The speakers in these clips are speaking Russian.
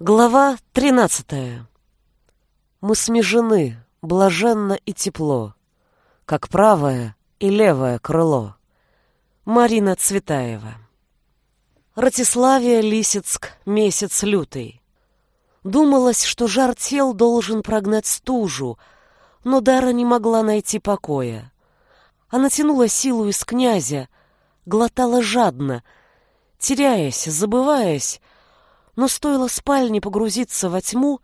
Глава тринадцатая. Мы смежены, блаженно и тепло, как правое и левое крыло. Марина Цветаева. Ратиславия, Лисицк, месяц лютый. Думалось, что жар тел должен прогнать стужу, но Дара не могла найти покоя. Она тянула силу из князя, глотала жадно, теряясь, забываясь, но стоило спальне погрузиться во тьму,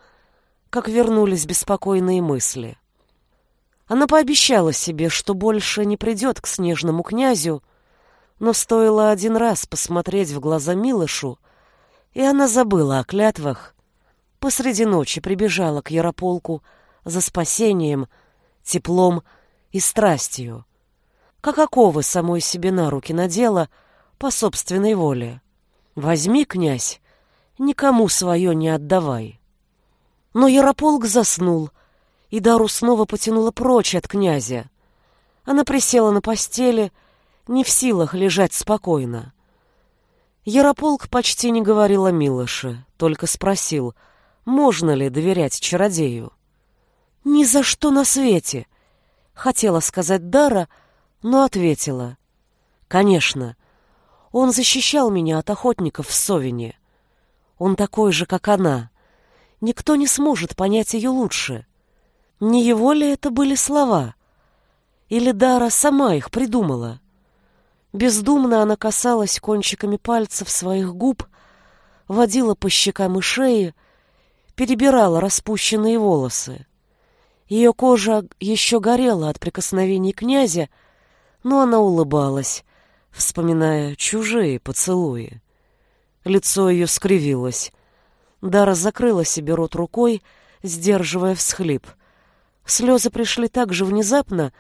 как вернулись беспокойные мысли. Она пообещала себе, что больше не придет к снежному князю, но стоило один раз посмотреть в глаза Милошу, и она забыла о клятвах, посреди ночи прибежала к Ярополку за спасением, теплом и страстью, как оковы самой себе на руки надела по собственной воле. «Возьми, князь, никому свое не отдавай. Но Ярополк заснул, и Дару снова потянула прочь от князя. Она присела на постели, не в силах лежать спокойно. Ярополк почти не говорил о Милоше, только спросил, можно ли доверять чародею. «Ни за что на свете!» — хотела сказать Дара, но ответила. «Конечно, он защищал меня от охотников в Совине. Он такой же, как она. Никто не сможет понять ее лучше. Не его ли это были слова? Или Дара сама их придумала? Бездумно она касалась кончиками пальцев своих губ, водила по щекам и шее, перебирала распущенные волосы. Ее кожа еще горела от прикосновений князя, но она улыбалась, вспоминая чужие поцелуи. Лицо ее скривилось. Дара закрыла себе рот рукой, сдерживая всхлип. Слезы пришли так же внезапно,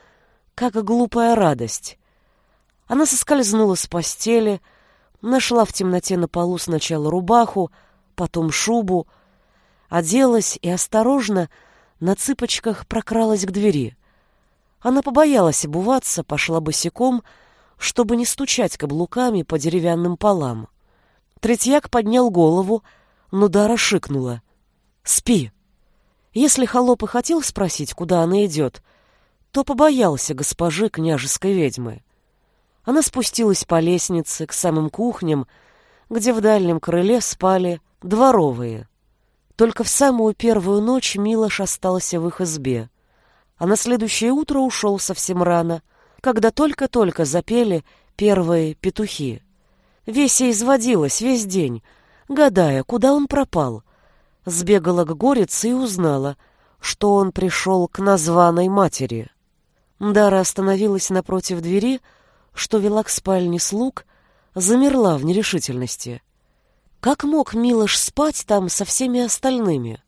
как глупая радость. Она соскользнула с постели, нашла в темноте на полу сначала рубаху, потом шубу, оделась и осторожно на цыпочках прокралась к двери. Она побоялась обуваться, пошла босиком, чтобы не стучать каблуками по деревянным полам. Третьяк поднял голову, но Дара шикнула. «Спи!» Если холоп и хотел спросить, куда она идет, то побоялся госпожи княжеской ведьмы. Она спустилась по лестнице к самым кухням, где в дальнем крыле спали дворовые. Только в самую первую ночь Милош остался в их избе, а на следующее утро ушел совсем рано, когда только-только запели первые петухи. Веся изводилась весь день, гадая, куда он пропал. Сбегала к горице и узнала, что он пришел к названной матери. Дара остановилась напротив двери, что вела к спальне слуг, замерла в нерешительности. Как мог Милош спать там со всеми остальными?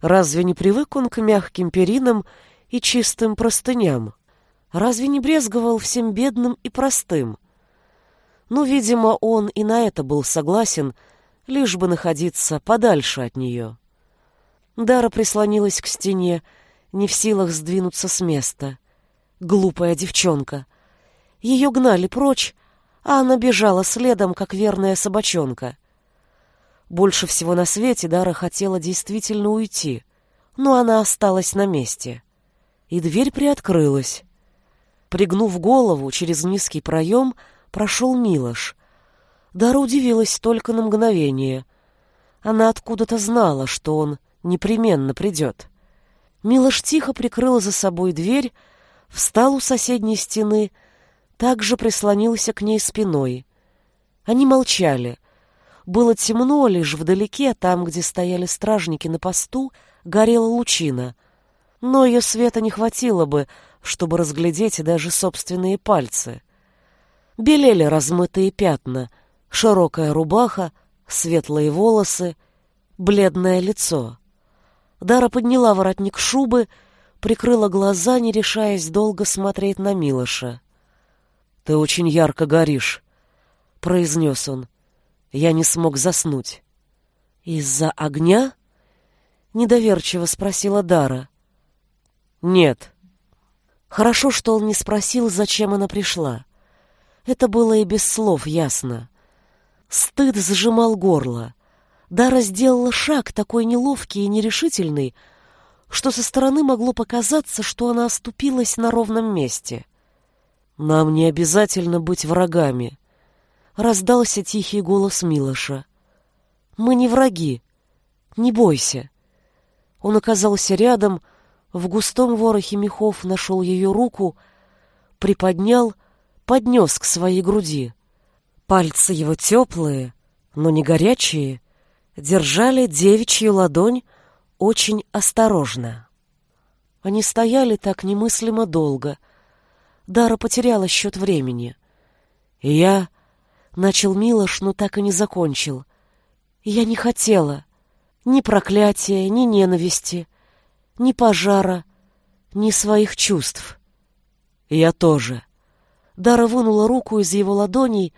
Разве не привык он к мягким перинам и чистым простыням? Разве не брезговал всем бедным и простым? Ну, видимо, он и на это был согласен, лишь бы находиться подальше от нее. Дара прислонилась к стене, не в силах сдвинуться с места. Глупая девчонка. Ее гнали прочь, а она бежала следом, как верная собачонка. Больше всего на свете Дара хотела действительно уйти, но она осталась на месте. И дверь приоткрылась. Пригнув голову через низкий проем, прошел Милош. Дара удивилась только на мгновение. Она откуда-то знала, что он непременно придет. Милош тихо прикрыл за собой дверь, встал у соседней стены, также прислонился к ней спиной. Они молчали. Было темно, лишь вдалеке, там, где стояли стражники на посту, горела лучина. Но ее света не хватило бы, чтобы разглядеть даже собственные пальцы. Белели размытые пятна, широкая рубаха, светлые волосы, бледное лицо. Дара подняла воротник шубы, прикрыла глаза, не решаясь долго смотреть на Милоша. «Ты очень ярко горишь», — произнес он. Я не смог заснуть. «Из-за огня?» — недоверчиво спросила Дара. «Нет». Хорошо, что он не спросил, зачем она пришла. Это было и без слов ясно. Стыд сжимал горло. Дара сделала шаг такой неловкий и нерешительный, что со стороны могло показаться, что она оступилась на ровном месте. «Нам не обязательно быть врагами», — раздался тихий голос Милоша. «Мы не враги. Не бойся». Он оказался рядом, в густом ворохе мехов нашел ее руку, приподнял, поднес к своей груди. Пальцы его теплые, но не горячие, держали девичью ладонь очень осторожно. Они стояли так немыслимо долго. Дара потеряла счет времени. И я... Начал Милош, но так и не закончил. Я не хотела. Ни проклятия, ни ненависти, ни пожара, ни своих чувств. Я тоже. Дара вынула руку из его ладоней,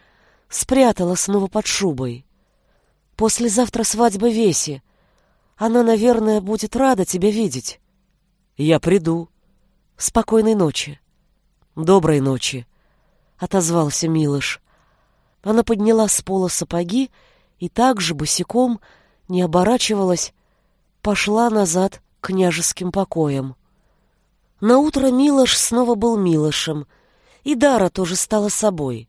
спрятала снова под шубой. Послезавтра свадьба Веси. Она, наверное, будет рада тебя видеть. Я приду. Спокойной ночи. Доброй ночи, отозвался Милош. Она подняла с пола сапоги и также босиком, не оборачивалась, пошла назад к княжеским покоям. Наутро Милош снова был Милошем, и Дара тоже стала собой.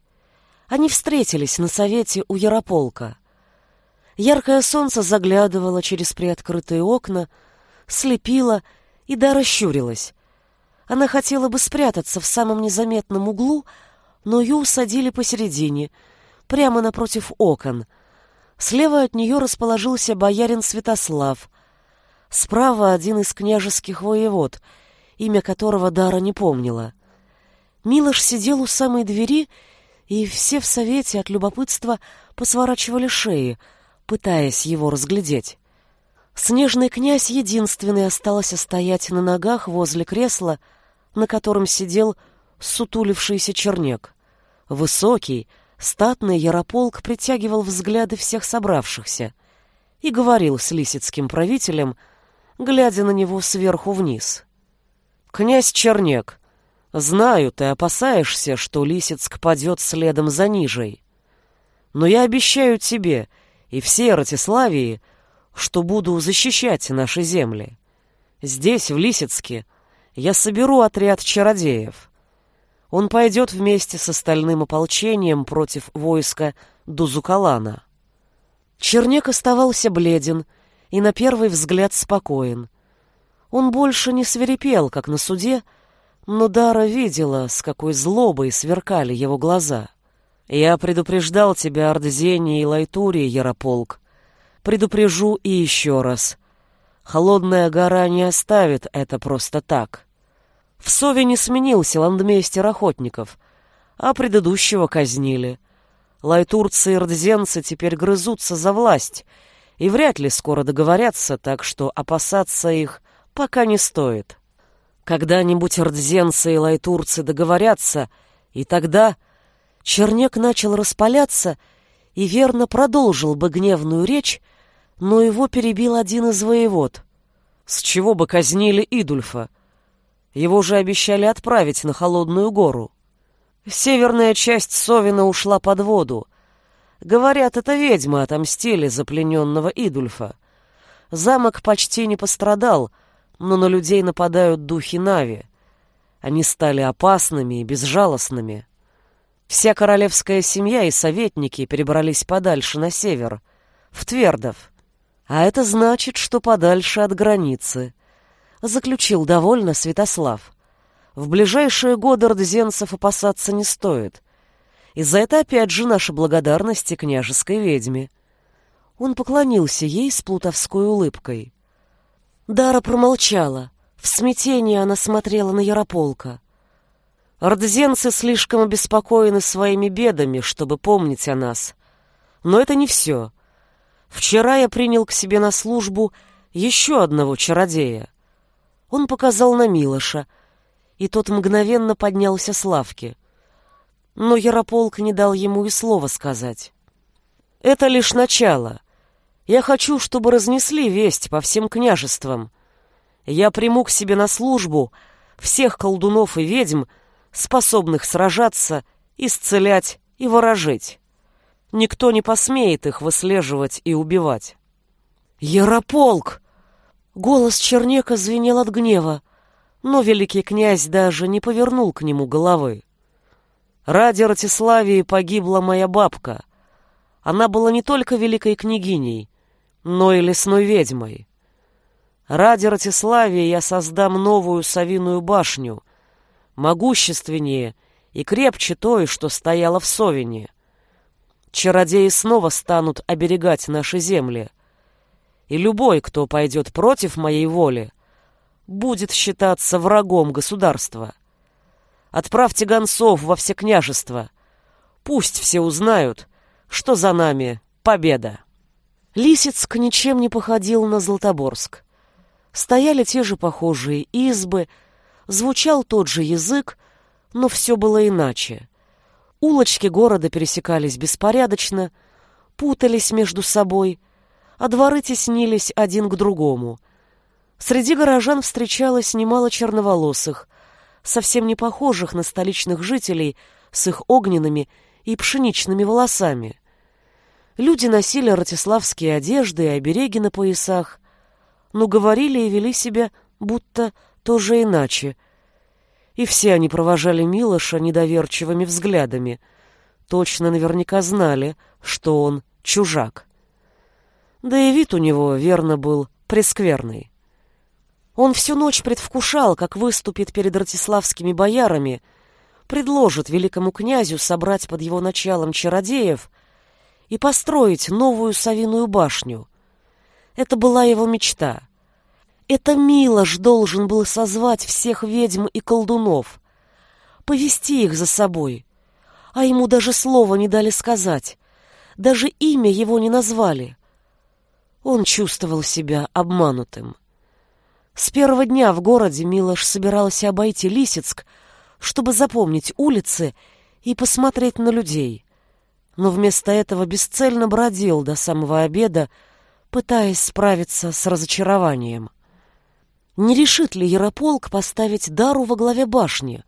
Они встретились на совете у Ярополка. Яркое солнце заглядывало через приоткрытые окна, слепило, и Дара щурилась. Она хотела бы спрятаться в самом незаметном углу, но ее усадили посередине, прямо напротив окон. Слева от нее расположился боярин Святослав. Справа один из княжеских воевод, имя которого Дара не помнила. Милош сидел у самой двери, и все в совете от любопытства посворачивали шеи — пытаясь его разглядеть. Снежный князь единственный остался стоять на ногах возле кресла, на котором сидел сутулившийся чернек. Высокий, статный Ярополк притягивал взгляды всех собравшихся и говорил с лисицким правителем, глядя на него сверху вниз. «Князь Чернек, знаю, ты опасаешься, что Лисицк падет следом за Нижей. Но я обещаю тебе — и всей Ратиславии, что буду защищать наши земли. Здесь, в Лисицке, я соберу отряд чародеев. Он пойдет вместе с остальным ополчением против войска Дузукалана. Чернек оставался бледен и на первый взгляд спокоен. Он больше не свирепел, как на суде, но Дара видела, с какой злобой сверкали его глаза. Я предупреждал тебя, Ардзени и Лайтури, Ярополк. Предупрежу и еще раз. Холодная гора не оставит это просто так. В Сове не сменился ландмейстер охотников, а предыдущего казнили. Лайтурцы и рдзенцы теперь грызутся за власть, и вряд ли скоро договорятся, так что опасаться их пока не стоит. Когда-нибудь рдзенцы и лайтурцы договорятся, и тогда Чернек начал распаляться и верно продолжил бы гневную речь, но его перебил один из воевод. С чего бы казнили Идульфа? Его же обещали отправить на Холодную гору. Северная часть Совина ушла под воду. Говорят, это ведьмы отомстили за плененного Идульфа. Замок почти не пострадал, но на людей нападают духи Нави. Они стали опасными и безжалостными. Вся королевская семья и советники перебрались подальше на север, в Твердов. А это значит, что подальше от границы. Заключил довольно Святослав. В ближайшие годы рдзенцев опасаться не стоит. И за это опять же наша благодарность княжеской ведьме. Он поклонился ей с плутовской улыбкой. Дара промолчала. В смятении она смотрела на Ярополка. Ордзенцы слишком обеспокоены своими бедами, чтобы помнить о нас. Но это не все. Вчера я принял к себе на службу еще одного чародея. Он показал на Милоша, и тот мгновенно поднялся с лавки. Но Ярополк не дал ему и слова сказать. «Это лишь начало. Я хочу, чтобы разнесли весть по всем княжествам. Я приму к себе на службу всех колдунов и ведьм, способных сражаться, исцелять и ворожить. Никто не посмеет их выслеживать и убивать. «Ярополк!» Голос Чернека звенел от гнева, но великий князь даже не повернул к нему головы. Ради Ратиславии погибла моя бабка. Она была не только великой княгиней, но и лесной ведьмой. Ради Ратиславии я создам новую совиную башню, могущественнее и крепче той, что стояла в Совине. Чародеи снова станут оберегать наши земли. И любой, кто пойдет против моей воли, будет считаться врагом государства. Отправьте гонцов во все княжества. Пусть все узнают, что за нами победа. Лисицк ничем не походил на Златоборск. Стояли те же похожие избы, звучал тот же язык, но все было иначе. Улочки города пересекались беспорядочно, путались между собой, а дворы теснились один к другому. Среди горожан встречалось немало черноволосых, совсем не похожих на столичных жителей с их огненными и пшеничными волосами. Люди носили ратиславские одежды и обереги на поясах, но говорили и вели себя будто тоже иначе. И все они провожали Милоша недоверчивыми взглядами. Точно наверняка знали, что он чужак. Да и вид у него, верно, был прескверный. Он всю ночь предвкушал, как выступит перед ратиславскими боярами, предложит великому князю собрать под его началом чародеев и построить новую совиную башню. Это была его мечта. Это Милош должен был созвать всех ведьм и колдунов, повести их за собой, а ему даже слова не дали сказать, даже имя его не назвали. Он чувствовал себя обманутым. С первого дня в городе Милош собирался обойти Лисицк, чтобы запомнить улицы и посмотреть на людей. Но вместо этого бесцельно бродил до самого обеда, пытаясь справиться с разочарованием. Не решит ли Ярополк поставить Дару во главе башни?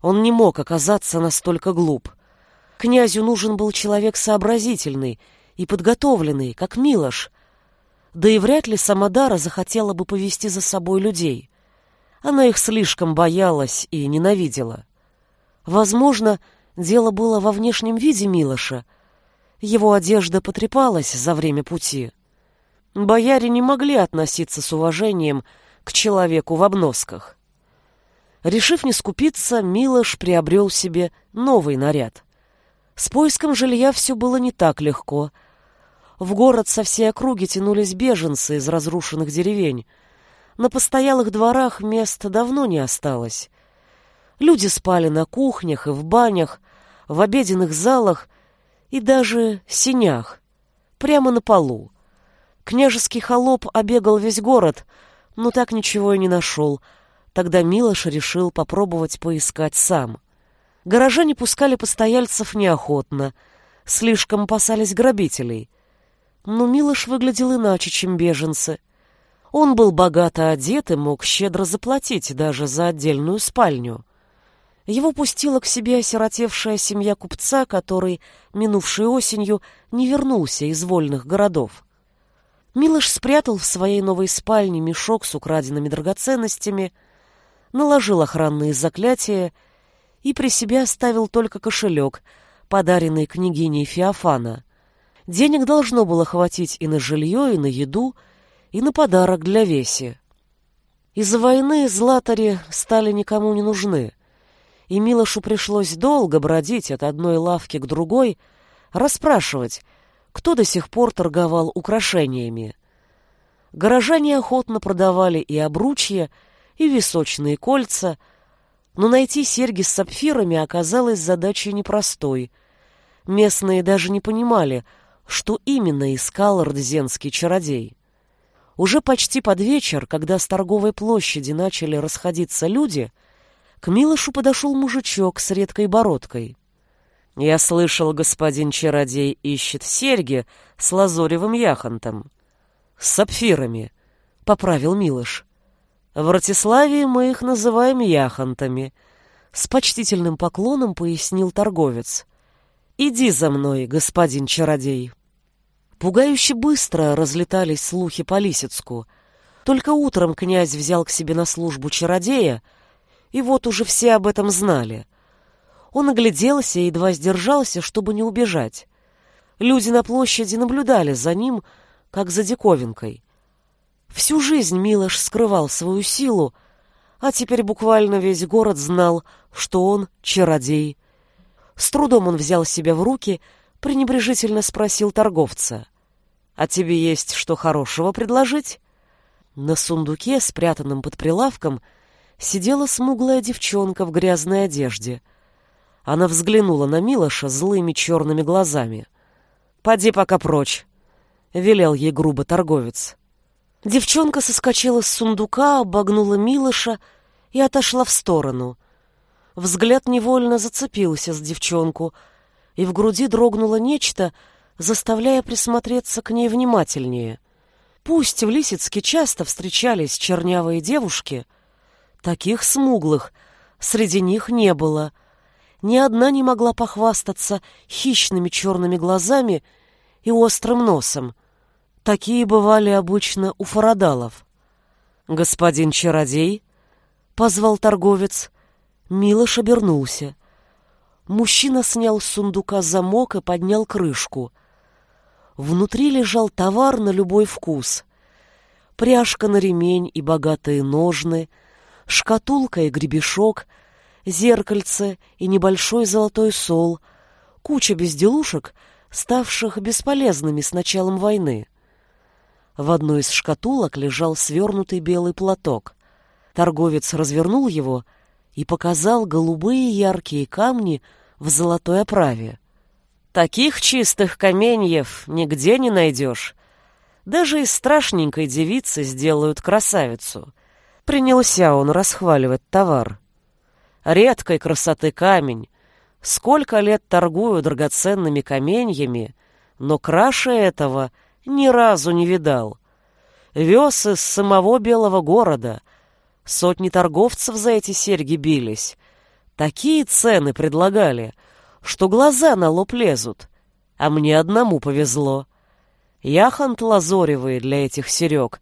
Он не мог оказаться настолько глуп. Князю нужен был человек сообразительный и подготовленный, как Милош, да и вряд ли сама Дара захотела бы повести за собой людей. Она их слишком боялась и ненавидела. Возможно, дело было во внешнем виде Милоша. Его одежда потрепалась за время пути. Бояре не могли относиться с уважением к человеку в обносках. Решив не скупиться, Милош приобрел себе новый наряд. С поиском жилья все было не так легко — в город со всей округи тянулись беженцы из разрушенных деревень. На постоялых дворах места давно не осталось. Люди спали на кухнях и в банях, в обеденных залах и даже синях, прямо на полу. Княжеский холоп обегал весь город, но так ничего и не нашел. Тогда Милош решил попробовать поискать сам. Горожане пускали постояльцев неохотно, слишком опасались грабителей — но Милош выглядел иначе, чем беженцы. Он был богато одет и мог щедро заплатить даже за отдельную спальню. Его пустила к себе осиротевшая семья купца, который, минувшей осенью, не вернулся из вольных городов. Милош спрятал в своей новой спальне мешок с украденными драгоценностями, наложил охранные заклятия и при себе оставил только кошелек, подаренный княгиней Феофана. Денег должно было хватить и на жилье, и на еду, и на подарок для Веси. Из-за войны златари стали никому не нужны, и Милошу пришлось долго бродить от одной лавки к другой, расспрашивать, кто до сих пор торговал украшениями. Горожане охотно продавали и обручья, и височные кольца, но найти серьги с сапфирами оказалось задачей непростой. Местные даже не понимали — что именно искал рдзенский чародей. Уже почти под вечер, когда с торговой площади начали расходиться люди, к Милошу подошел мужичок с редкой бородкой. «Я слышал, господин чародей ищет серьги с лазоревым яхонтом. С сапфирами», — поправил Милош. «В Ратиславии мы их называем яхонтами», — с почтительным поклоном пояснил торговец. «Иди за мной, господин чародей». Пугающе быстро разлетались слухи по Лисицку. Только утром князь взял к себе на службу чародея, и вот уже все об этом знали. Он огляделся и едва сдержался, чтобы не убежать. Люди на площади наблюдали за ним, как за диковинкой. Всю жизнь Милош скрывал свою силу, а теперь буквально весь город знал, что он чародей. С трудом он взял себя в руки, пренебрежительно спросил торговца. «А тебе есть что хорошего предложить?» На сундуке, спрятанном под прилавком, сидела смуглая девчонка в грязной одежде. Она взглянула на Милоша злыми черными глазами. «Поди пока прочь», — велел ей грубо торговец. Девчонка соскочила с сундука, обогнула Милоша и отошла в сторону. Взгляд невольно зацепился с девчонку, и в груди дрогнуло нечто, заставляя присмотреться к ней внимательнее. Пусть в Лисицке часто встречались чернявые девушки, таких смуглых среди них не было. Ни одна не могла похвастаться хищными черными глазами и острым носом. Такие бывали обычно у фарадалов. «Господин чародей?» — позвал торговец. Милош обернулся. Мужчина снял с сундука замок и поднял крышку. Внутри лежал товар на любой вкус. Пряжка на ремень и богатые ножны, шкатулка и гребешок, зеркальце и небольшой золотой сол, куча безделушек, ставших бесполезными с началом войны. В одной из шкатулок лежал свернутый белый платок. Торговец развернул его и показал голубые яркие камни в золотой оправе. «Таких чистых каменьев нигде не найдешь. Даже из страшненькой девицы сделают красавицу». Принялся он расхваливать товар. Редкой красоты камень. Сколько лет торгую драгоценными каменьями, но краше этого — ни разу не видал. Вез из самого белого города. Сотни торговцев за эти серьги бились. Такие цены предлагали, что глаза на лоб лезут. А мне одному повезло. Яхонт лазоревые для этих серег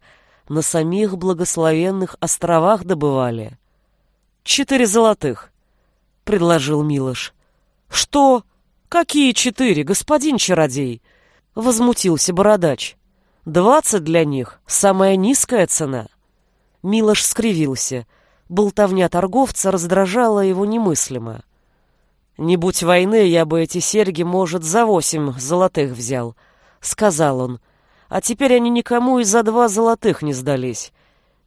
на самих благословенных островах добывали. «Четыре золотых», — предложил Милош. «Что? Какие четыре, господин чародей?» — возмутился бородач. «Двадцать для них — самая низкая цена». Милош скривился. Болтовня торговца раздражала его немыслимо. «Не будь войны, я бы эти серьги, может, за восемь золотых взял», — сказал он. «А теперь они никому и за два золотых не сдались.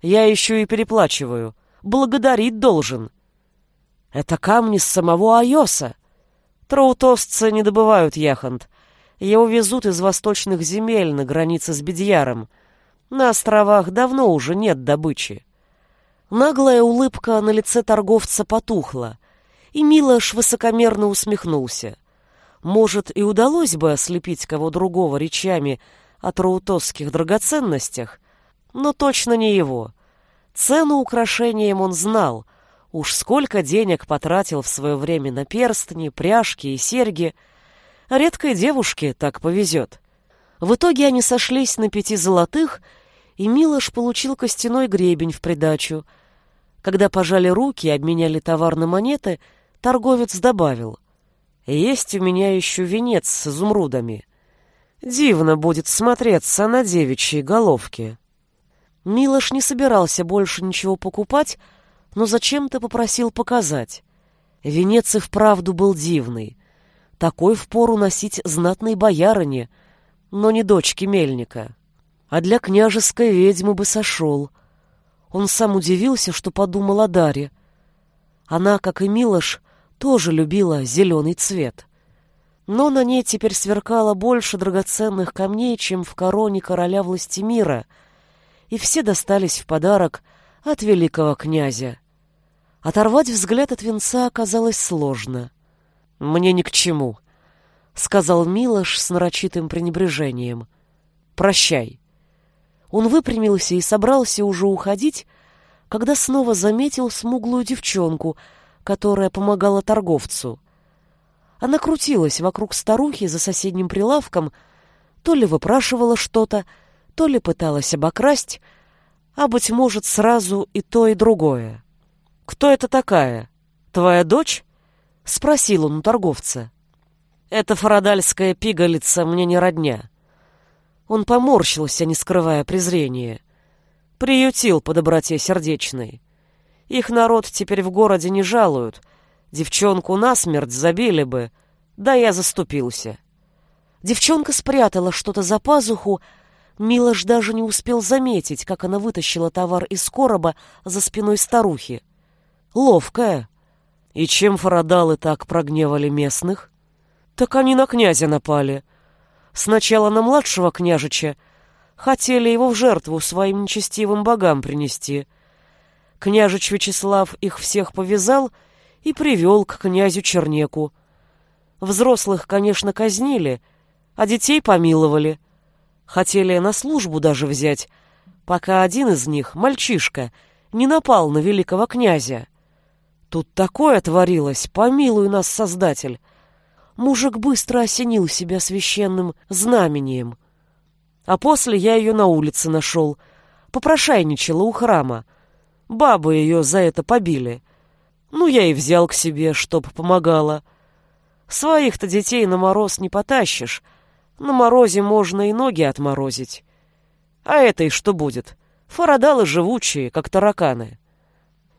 Я еще и переплачиваю. Благодарить должен». «Это камни с самого Айоса». Троутосцы не добывают яхонт, его везут из восточных земель на границе с Бедьяром. На островах давно уже нет добычи. Наглая улыбка на лице торговца потухла, и Милош высокомерно усмехнулся. Может, и удалось бы ослепить кого другого речами о троутосских драгоценностях, но точно не его. Цену украшениям он знал. Уж сколько денег потратил в свое время на перстни, пряжки и серьги — Редкой девушке так повезет. В итоге они сошлись на пяти золотых, и Милош получил костяной гребень в придачу. Когда пожали руки и обменяли товар на монеты, торговец добавил. «Есть у меня еще венец с изумрудами. Дивно будет смотреться на девичьей головке». Милош не собирался больше ничего покупать, но зачем-то попросил показать. Венец и вправду был дивный. Такой впору носить знатной боярине, но не дочке мельника. А для княжеской ведьмы бы сошел. Он сам удивился, что подумал о Даре. Она, как и Милош, тоже любила зеленый цвет. Но на ней теперь сверкало больше драгоценных камней, чем в короне короля власти мира, и все достались в подарок от великого князя. Оторвать взгляд от венца оказалось сложно — «Мне ни к чему», — сказал Милош с нарочитым пренебрежением. «Прощай». Он выпрямился и собрался уже уходить, когда снова заметил смуглую девчонку, которая помогала торговцу. Она крутилась вокруг старухи за соседним прилавком, То ли выпрашивала что-то, то ли пыталась обокрасть, а, быть может, сразу и то, и другое. «Кто это такая? Твоя дочь?» — спросил он у торговца. «Это фарадальская пигалица мне не родня». Он поморщился, не скрывая презрения. Приютил по доброте сердечной. Их народ теперь в городе не жалуют. Девчонку насмерть забили бы, да я заступился. Девчонка спрятала что-то за пазуху, Милош даже не успел заметить, как она вытащила товар из короба за спиной старухи. Ловкая. И чем фарадалы так прогневали местных? Так они на князя напали. Сначала на младшего княжича, хотели его в жертву своим нечестивым богам принести. Княжич Вячеслав их всех повязал и привел к князю Чернеку. Взрослых, конечно, казнили, а детей помиловали — Хотели на службу даже взять, пока один из них, мальчишка, не напал на великого князя. Тут такое творилось, помилуй нас, Создатель. Мужик быстро осенил себя священным знамением. А после я ее на улице нашел, попрошайничала у храма. Бабы ее за это побили. Ну, я и взял к себе, чтоб помогала. Своих-то детей на мороз не потащишь, на морозе можно и ноги отморозить. А этой что будет? Фарадалы живучие, как тараканы.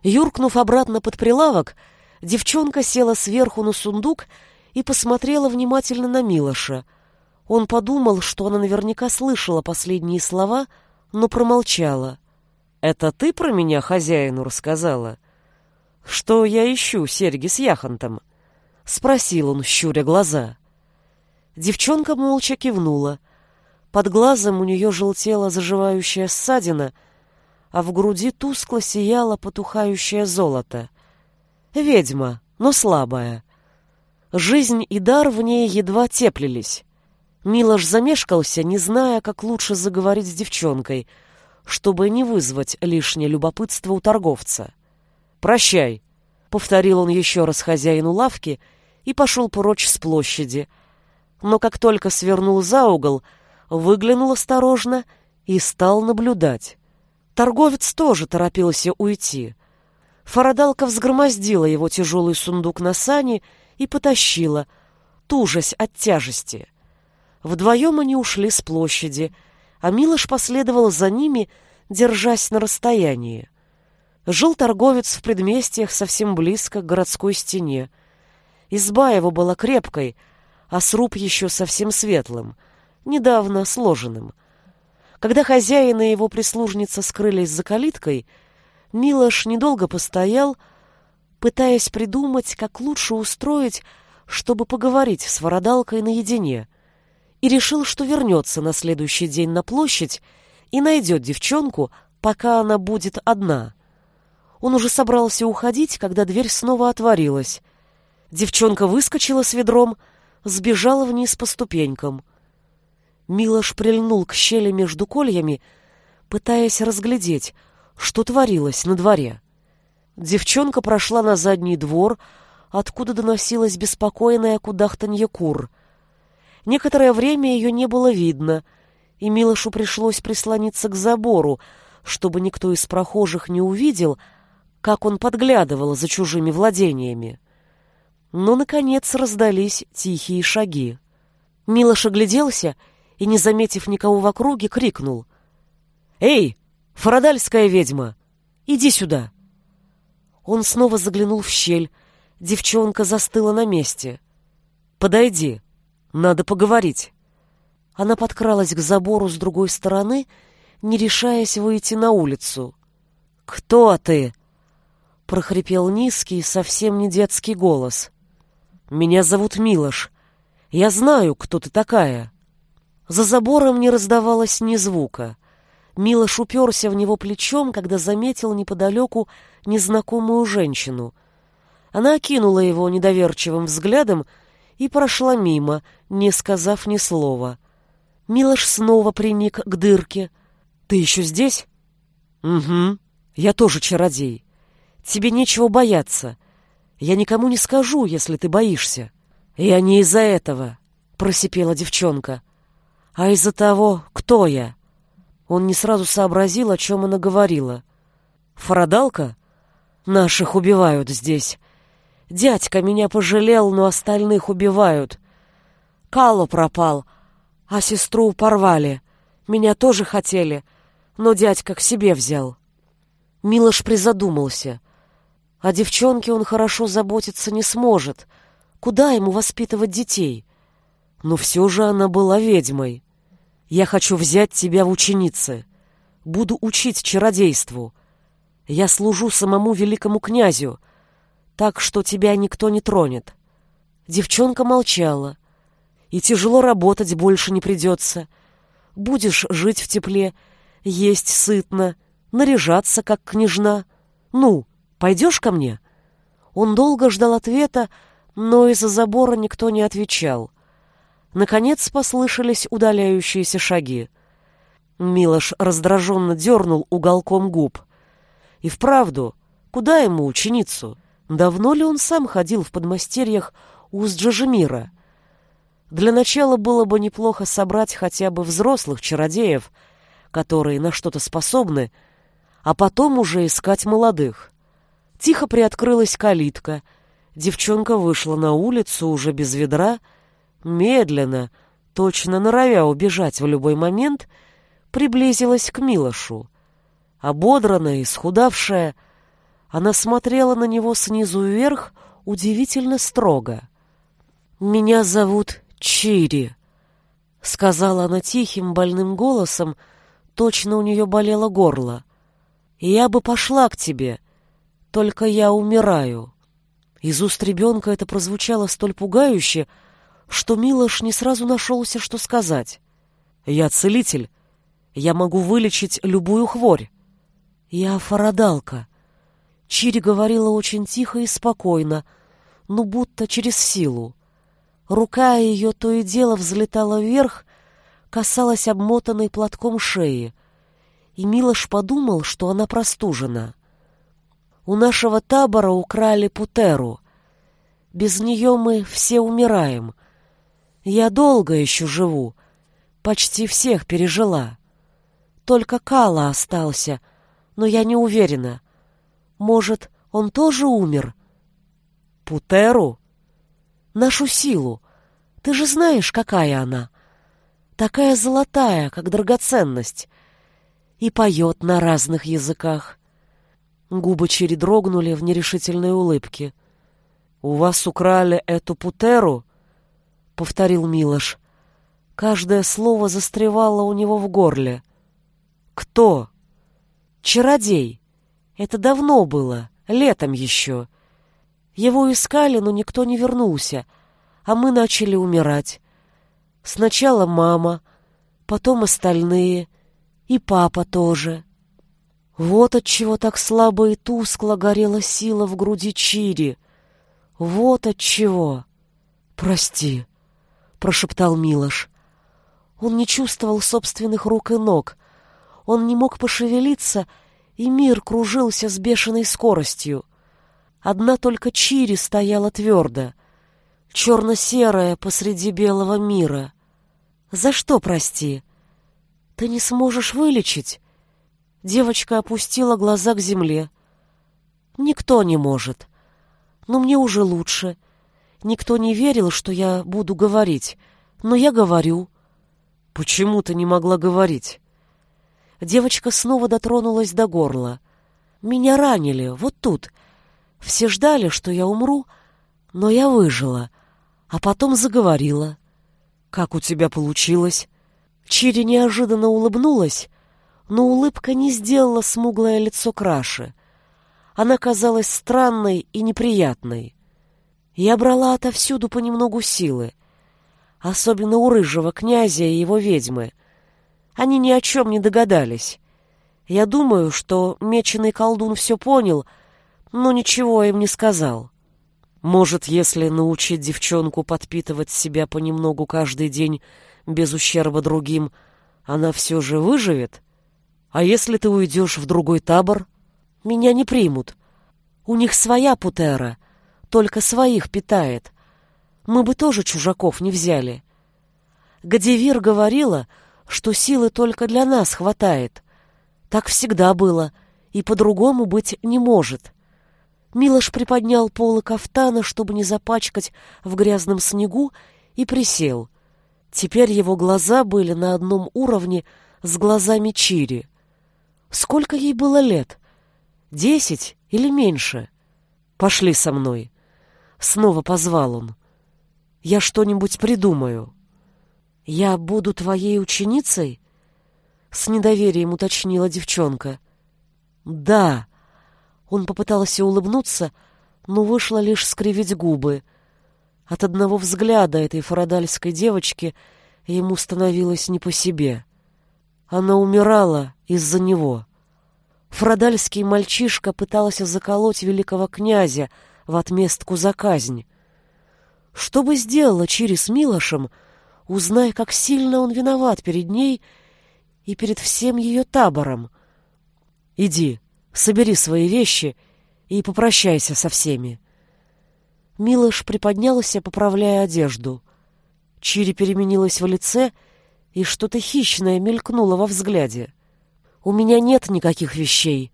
Юркнув обратно под прилавок, девчонка села сверху на сундук и посмотрела внимательно на Милоша. Он подумал, что она наверняка слышала последние слова, но промолчала. «Это ты про меня хозяину рассказала? Что я ищу серьги с яхонтом?» — спросил он, щуря глаза. Девчонка молча кивнула. Под глазом у нее желтела заживающая ссадина, а в груди тускло сияло потухающее золото. Ведьма, но слабая. Жизнь и дар в ней едва теплились. Милош замешкался, не зная, как лучше заговорить с девчонкой, чтобы не вызвать лишнее любопытство у торговца. «Прощай», — повторил он еще раз хозяину лавки и пошел прочь с площади — но как только свернул за угол, выглянул осторожно и стал наблюдать. Торговец тоже торопился уйти. Фарадалка взгромоздила его тяжелый сундук на сани и потащила, тужась от тяжести. Вдвоем они ушли с площади, а Милош последовал за ними, держась на расстоянии. Жил торговец в предместьях совсем близко к городской стене. Изба его была крепкой — а сруб еще совсем светлым, недавно сложенным. Когда хозяин и его прислужница скрылись за калиткой, Милош недолго постоял, пытаясь придумать, как лучше устроить, чтобы поговорить с вородалкой наедине, и решил, что вернется на следующий день на площадь и найдет девчонку, пока она будет одна. Он уже собрался уходить, когда дверь снова отворилась. Девчонка выскочила с ведром, сбежала вниз по ступенькам. Милош прильнул к щели между кольями, пытаясь разглядеть, что творилось на дворе. Девчонка прошла на задний двор, откуда доносилось беспокойное кудахтанье кур. Некоторое время ее не было видно, и Милошу пришлось прислониться к забору, чтобы никто из прохожих не увидел, как он подглядывал за чужими владениями. Но, наконец, раздались тихие шаги. Милош огляделся и, не заметив никого в округе, крикнул. «Эй, фарадальская ведьма, иди сюда!» Он снова заглянул в щель. Девчонка застыла на месте. «Подойди, надо поговорить». Она подкралась к забору с другой стороны, не решаясь выйти на улицу. «Кто ты?» — прохрипел низкий, совсем не детский голос. Меня зовут Милош. Я знаю, кто ты такая. За забором не раздавалось ни звука. Милош уперся в него плечом, когда заметил неподалеку незнакомую женщину. Она окинула его недоверчивым взглядом и прошла мимо, не сказав ни слова. Милош снова приник к дырке. «Ты еще здесь?» «Угу. Я тоже чародей. Тебе нечего бояться. Я никому не скажу, если ты боишься. Я не из-за этого, просипела девчонка. а из-за того, кто я. Он не сразу сообразил, о чем она говорила. Фарадалка? Наших убивают здесь. Дядька меня пожалел, но остальных убивают. Кало пропал, а сестру порвали. Меня тоже хотели, но дядька к себе взял. Милош призадумался. О девчонке он хорошо заботиться не сможет. Куда ему воспитывать детей? Но все же она была ведьмой. Я хочу взять тебя в ученицы. Буду учить чародейству. Я служу самому великому князю, так что тебя никто не тронет. Девчонка молчала. И тяжело работать больше не придется. Будешь жить в тепле, есть сытно, наряжаться, как княжна. Ну, Пойдешь ко мне?» Он долго ждал ответа, но из-за забора никто не отвечал. Наконец послышались удаляющиеся шаги. Милош раздраженно дернул уголком губ. И вправду, куда ему ученицу? Давно ли он сам ходил в подмастерьях у Сджижемира? Для начала было бы неплохо собрать хотя бы взрослых чародеев, которые на что-то способны, а потом уже искать молодых. Тихо приоткрылась калитка. Девчонка вышла на улицу уже без ведра, медленно, точно норовя убежать в любой момент, приблизилась к Милошу. Ободранная, исхудавшая, она смотрела на него снизу вверх удивительно строго. «Меня зовут Чири», — сказала она тихим больным голосом, точно у нее болело горло. «Я бы пошла к тебе, только я умираю. Из уст ребенка это прозвучало столь пугающе, что Милош не сразу нашелся, что сказать. Я целитель. Я могу вылечить любую хворь. Я фарадалка. Чири говорила очень тихо и спокойно, ну будто через силу. Рука ее то и дело взлетала вверх, касалась обмотанной платком шеи, и Милош подумал, что она простужена. У нашего табора украли Путеру. Без нее мы все умираем. Я долго еще живу, почти всех пережила. Только Кала остался, но я не уверена. Может, он тоже умер? Путеру? Нашу силу. Ты же знаешь, какая она. Такая золотая, как драгоценность. И поет на разных языках. Губы Чири дрогнули в нерешительной улыбке. «У вас украли эту путеру?» — повторил Милош. Каждое слово застревало у него в горле. «Кто?» «Чародей. Это давно было, летом еще. Его искали, но никто не вернулся, а мы начали умирать. Сначала мама, потом остальные, и папа тоже». Вот от чего так слабо и тускло горела сила в груди Чири. Вот от чего. Прости, прошептал Милош. Он не чувствовал собственных рук и ног. Он не мог пошевелиться, и мир кружился с бешеной скоростью. Одна только Чири стояла твердо, черно-серая посреди белого мира. За что прости? Ты не сможешь вылечить? Девочка опустила глаза к земле. Никто не может. Но мне уже лучше. Никто не верил, что я буду говорить. Но я говорю. Почему ты не могла говорить? Девочка снова дотронулась до горла. Меня ранили, вот тут. Все ждали, что я умру, но я выжила. А потом заговорила. Как у тебя получилось? Чири неожиданно улыбнулась, но улыбка не сделала смуглое лицо краше. Она казалась странной и неприятной. Я брала отовсюду понемногу силы, особенно у рыжего князя и его ведьмы. Они ни о чем не догадались. Я думаю, что меченый колдун все понял, но ничего им не сказал. Может, если научить девчонку подпитывать себя понемногу каждый день без ущерба другим, она все же выживет? А если ты уйдешь в другой табор? Меня не примут. У них своя путера, только своих питает. Мы бы тоже чужаков не взяли. Гадивир говорила, что силы только для нас хватает. Так всегда было, и по-другому быть не может. Милош приподнял полы кафтана, чтобы не запачкать в грязном снегу, и присел. Теперь его глаза были на одном уровне с глазами Чири. Сколько ей было лет? Десять или меньше? Пошли со мной. Снова позвал он. Я что-нибудь придумаю. Я буду твоей ученицей? С недоверием уточнила девчонка. Да. Он попытался улыбнуться, но вышло лишь скривить губы. От одного взгляда этой фарадальской девочки ему становилось не по себе. Она умирала из-за него. Фрадальский мальчишка пытался заколоть великого князя в отместку за казнь. Что бы сделала Чири с Милошем, узнай, как сильно он виноват перед ней и перед всем ее табором. Иди, собери свои вещи и попрощайся со всеми. Милош приподнялся, поправляя одежду. Чири переменилась в лице, и что-то хищное мелькнуло во взгляде. «У меня нет никаких вещей.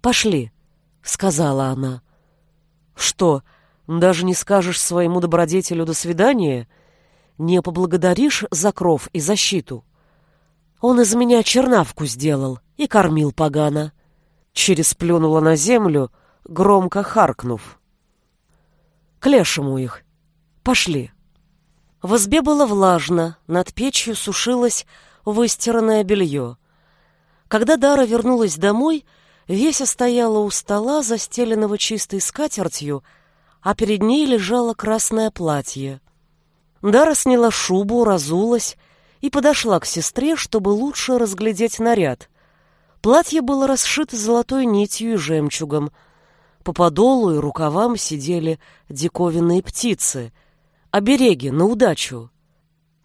Пошли», — сказала она. «Что, даже не скажешь своему добродетелю «до свидания»? Не поблагодаришь за кров и защиту?» Он из меня чернавку сделал и кормил погано. Через плюнула на землю, громко харкнув. К лешему их. Пошли. В избе было влажно, над печью сушилось выстиранное белье. Когда Дара вернулась домой, Веся стояла у стола, застеленного чистой скатертью, а перед ней лежало красное платье. Дара сняла шубу, разулась и подошла к сестре, чтобы лучше разглядеть наряд. Платье было расшито золотой нитью и жемчугом. По подолу и рукавам сидели диковинные птицы, обереги на удачу.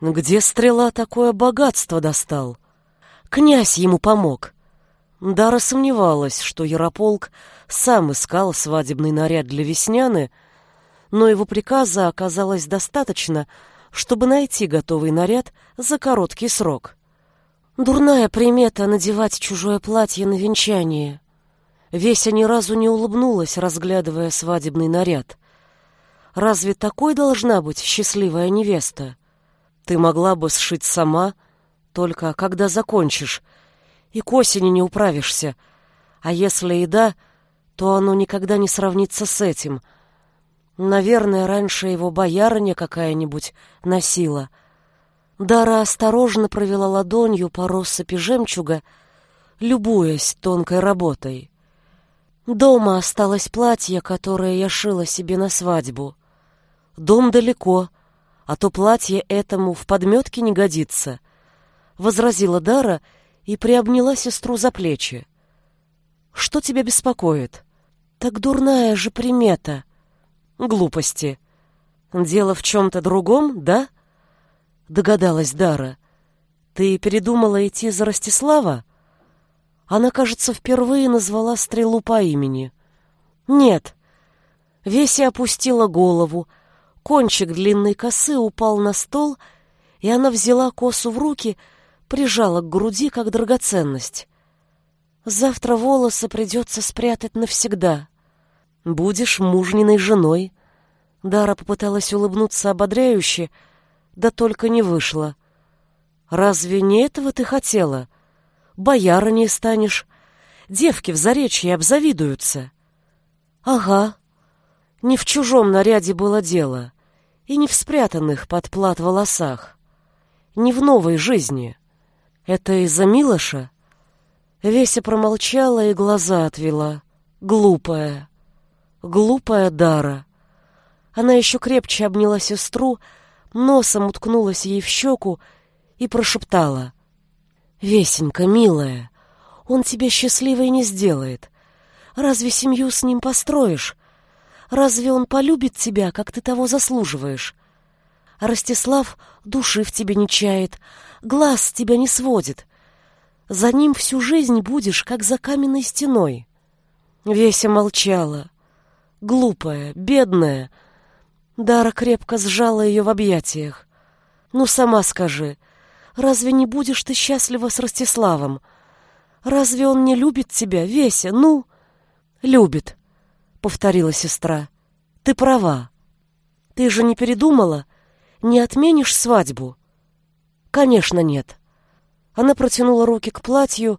Где стрела такое богатство достал? Князь ему помог. Дара сомневалась, что Ярополк сам искал свадебный наряд для Весняны, но его приказа оказалось достаточно, чтобы найти готовый наряд за короткий срок. Дурная примета надевать чужое платье на венчание. Веся ни разу не улыбнулась, разглядывая свадебный наряд. Разве такой должна быть счастливая невеста? Ты могла бы сшить сама, только когда закончишь, и к осени не управишься. А если и да, то оно никогда не сравнится с этим. Наверное, раньше его боярыня какая-нибудь носила. Дара осторожно провела ладонью по россыпи жемчуга, любуясь тонкой работой. Дома осталось платье, которое я шила себе на свадьбу. Дом далеко, а то платье этому в подметке не годится —— возразила Дара и приобняла сестру за плечи. «Что тебя беспокоит?» «Так дурная же примета». «Глупости. Дело в чем-то другом, да?» Догадалась Дара. «Ты передумала идти за Ростислава?» Она, кажется, впервые назвала стрелу по имени. «Нет». Веся опустила голову, кончик длинной косы упал на стол, и она взяла косу в руки — прижала к груди, как драгоценность. Завтра волосы придется спрятать навсегда. Будешь мужниной женой. Дара попыталась улыбнуться ободряюще, да только не вышло. Разве не этого ты хотела? Боярыней станешь. Девки в заречье обзавидуются. Ага. Не в чужом наряде было дело, и не в спрятанных под плат волосах, не в новой жизни. Это из-за Милоша? Веся промолчала и глаза отвела. Глупая. Глупая Дара. Она еще крепче обняла сестру, носом уткнулась ей в щеку и прошептала. «Весенька, милая, он тебя счастливой не сделает. Разве семью с ним построишь? Разве он полюбит тебя, как ты того заслуживаешь? Ростислав души в тебе не чает, глаз с тебя не сводит. За ним всю жизнь будешь, как за каменной стеной. Веся молчала. Глупая, бедная. Дара крепко сжала ее в объятиях. Ну, сама скажи, разве не будешь ты счастлива с Ростиславом? Разве он не любит тебя, Веся? Ну, любит, повторила сестра. Ты права. Ты же не передумала? Не отменишь свадьбу? Конечно, нет. Она протянула руки к платью,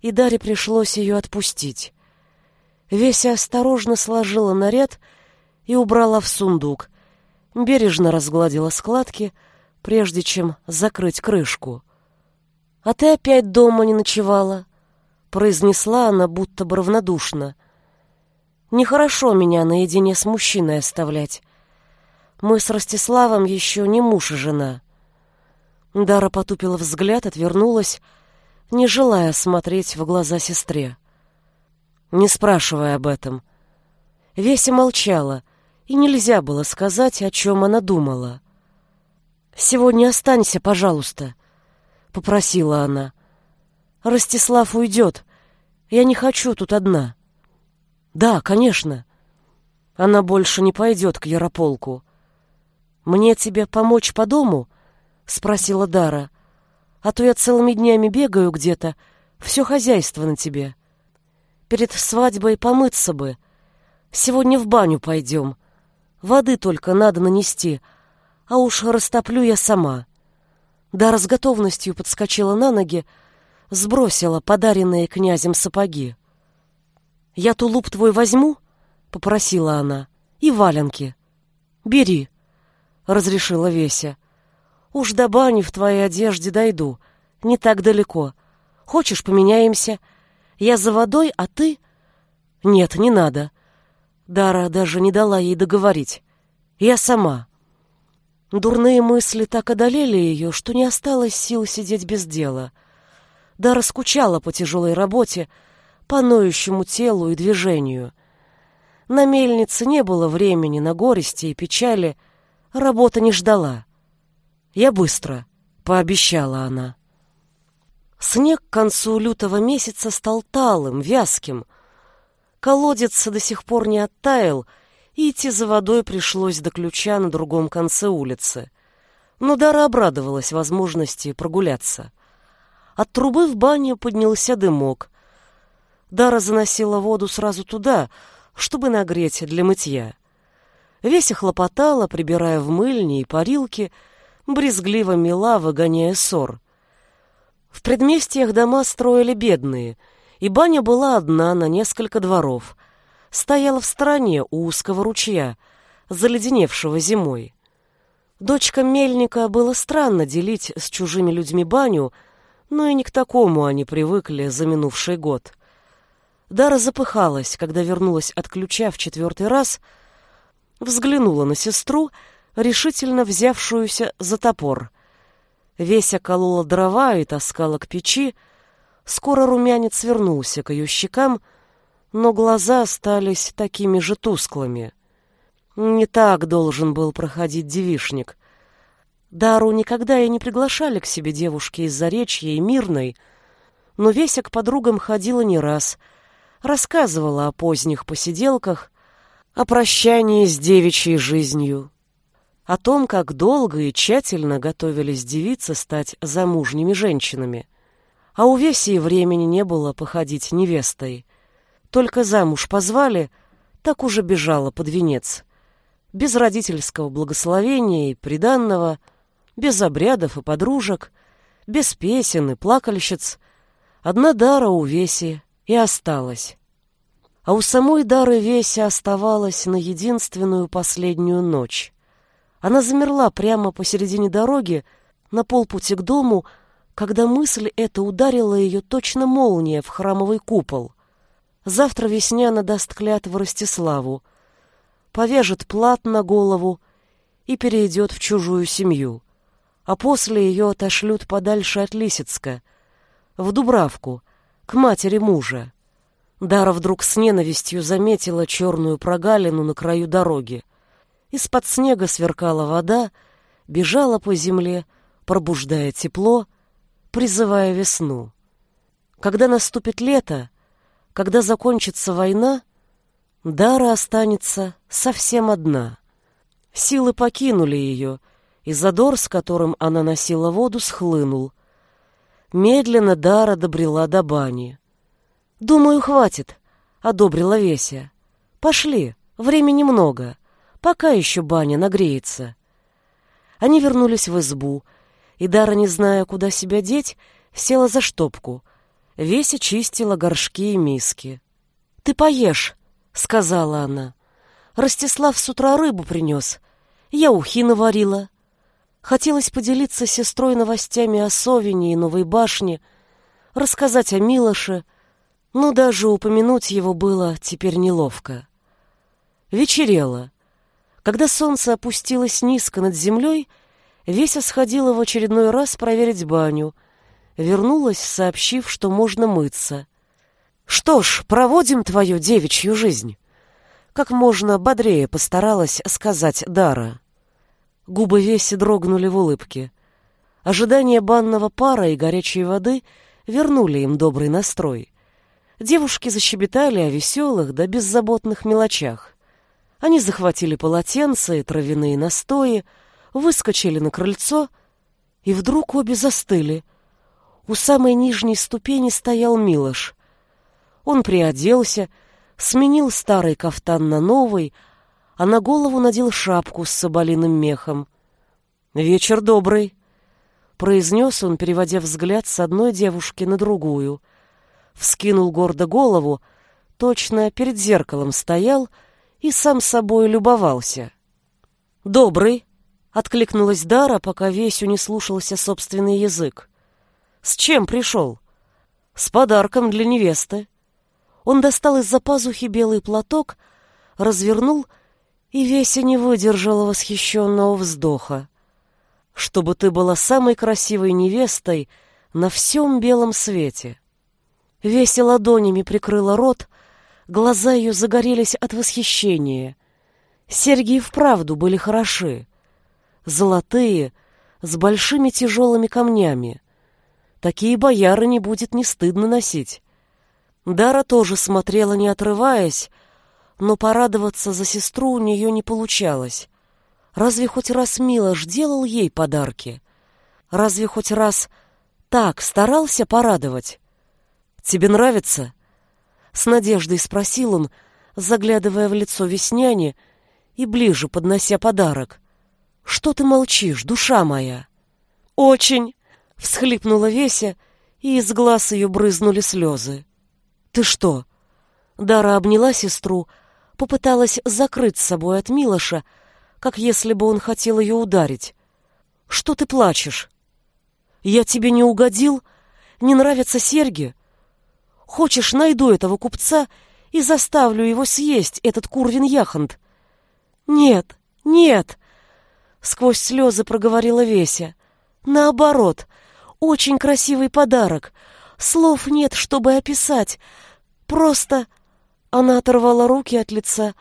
и Даре пришлось ее отпустить. Веся осторожно сложила наряд и убрала в сундук, бережно разгладила складки, прежде чем закрыть крышку. «А ты опять дома не ночевала?» — произнесла она будто бы равнодушно. «Нехорошо меня наедине с мужчиной оставлять. Мы с Ростиславом еще не муж и жена». Дара потупила взгляд, отвернулась, не желая смотреть в глаза сестре. Не спрашивая об этом. Веся молчала, и нельзя было сказать, о чем она думала. «Сегодня останься, пожалуйста», — попросила она. «Ростислав уйдет. Я не хочу тут одна». «Да, конечно». Она больше не пойдет к Ярополку. «Мне тебе помочь по дому?» — спросила Дара. «А то я целыми днями бегаю где-то, все хозяйство на тебе. Перед свадьбой помыться бы. Сегодня в баню пойдем. Воды только надо нанести, а уж растоплю я сама». Дара с готовностью подскочила на ноги, сбросила подаренные князем сапоги. «Я тулуп твой возьму?» — попросила она. «И валенки». «Бери», — разрешила Веся. Уж до бани в твоей одежде дойду. Не так далеко. Хочешь, поменяемся? Я за водой, а ты... Нет, не надо. Дара даже не дала ей договорить. Я сама. Дурные мысли так одолели ее, что не осталось сил сидеть без дела. Дара скучала по тяжелой работе, по ноющему телу и движению. На мельнице не было времени на горести и печали, работа не ждала. Я быстро, пообещала она. Снег к концу лютого месяца стал талым, вязким. Колодец до сих пор не оттаял, и идти за водой пришлось до ключа на другом конце улицы. Но Дара обрадовалась возможности прогуляться. От трубы в баню поднялся дымок. Дара заносила воду сразу туда, чтобы нагреть для мытья. Веся хлопотала, прибирая в мыльне и парилки, брезгливо мила, выгоняя ссор. В предместьях дома строили бедные, и баня была одна на несколько дворов. Стояла в стороне у узкого ручья, заледеневшего зимой. Дочкам мельника было странно делить с чужими людьми баню, но и не к такому они привыкли за минувший год. Дара запыхалась, когда вернулась от ключа в четвертый раз, взглянула на сестру решительно взявшуюся за топор. Веся колола дрова и таскала к печи. Скоро румянец вернулся к ее щекам, но глаза остались такими же тусклыми. Не так должен был проходить девишник. Дару никогда и не приглашали к себе девушки из Заречья и Мирной, но Веся к подругам ходила не раз, рассказывала о поздних посиделках, о прощании с девичьей жизнью о том, как долго и тщательно готовились девицы стать замужними женщинами. А у Весии времени не было походить невестой. Только замуж позвали, так уже бежала под венец. Без родительского благословения и приданного, без обрядов и подружек, без песен и плакальщиц. Одна дара у Веси и осталась. А у самой дары Веси оставалась на единственную последнюю ночь. Она замерла прямо посередине дороги, на полпути к дому, когда мысль эта ударила ее точно молния в храмовый купол. Завтра Весняна даст клятву Ростиславу, повяжет плат на голову и перейдет в чужую семью, а после ее отошлют подальше от Лисицка, в Дубравку, к матери мужа. Дара вдруг с ненавистью заметила черную прогалину на краю дороги. Из-под снега сверкала вода, бежала по земле, пробуждая тепло, призывая весну. Когда наступит лето, когда закончится война, Дара останется совсем одна. Силы покинули ее, и задор, с которым она носила воду, схлынул. Медленно Дара добрела до бани. «Думаю, хватит», — одобрила Веся. «Пошли, времени много, пока еще баня нагреется». Они вернулись в избу, и Дара, не зная, куда себя деть, села за штопку. Веся чистила горшки и миски. «Ты поешь», — сказала она. «Ростислав с утра рыбу принес. Я ухи наварила». Хотелось поделиться с сестрой новостями о Совине и Новой башне, рассказать о Милоше, но даже упомянуть его было теперь неловко. Вечерело. Когда солнце опустилось низко над землей, Веся сходила в очередной раз проверить баню. Вернулась, сообщив, что можно мыться. «Что ж, проводим твою девичью жизнь!» Как можно бодрее постаралась сказать Дара. Губы Веси дрогнули в улыбке. Ожидание банного пара и горячей воды вернули им добрый настрой. Девушки защебетали о веселых да беззаботных мелочах. Они захватили полотенца и травяные настои, выскочили на крыльцо, и вдруг обе застыли. У самой нижней ступени стоял Милош. Он приоделся, сменил старый кафтан на новый, а на голову надел шапку с соболиным мехом. «Вечер добрый», — произнес он, переводя взгляд с одной девушки на другую. Вскинул гордо голову, точно перед зеркалом стоял и сам собой любовался. «Добрый», — откликнулась Дара, пока Весю не слушался собственный язык. «С чем пришел?» «С подарком для невесты». Он достал из-за пазухи белый платок, развернул — и Веся не выдержала восхищенного вздоха. «Чтобы ты была самой красивой невестой на всем белом свете». Веся ладонями прикрыла рот, глаза ее загорелись от восхищения. Серьги и вправду были хороши. Золотые, с большими тяжелыми камнями. Такие бояры не будет не стыдно носить. Дара тоже смотрела, не отрываясь, но порадоваться за сестру у нее не получалось. Разве хоть раз Милош делал ей подарки? Разве хоть раз так старался порадовать? «Тебе нравится?» С надеждой спросил он, заглядывая в лицо Весняне и ближе поднося подарок. «Что ты молчишь, душа моя?» «Очень!» — всхлипнула Веся, и из глаз ее брызнули слезы. «Ты что?» Дара обняла сестру, попыталась закрыть с собой от Милоша, как если бы он хотел ее ударить. «Что ты плачешь? Я тебе не угодил? Не нравятся серьги? Хочешь, найду этого купца и заставлю его съесть этот курвин яхонт?» «Нет, нет!» — сквозь слезы проговорила Веся. «Наоборот, очень красивый подарок. Слов нет, чтобы описать. Просто...» Она оторвала руки от лица,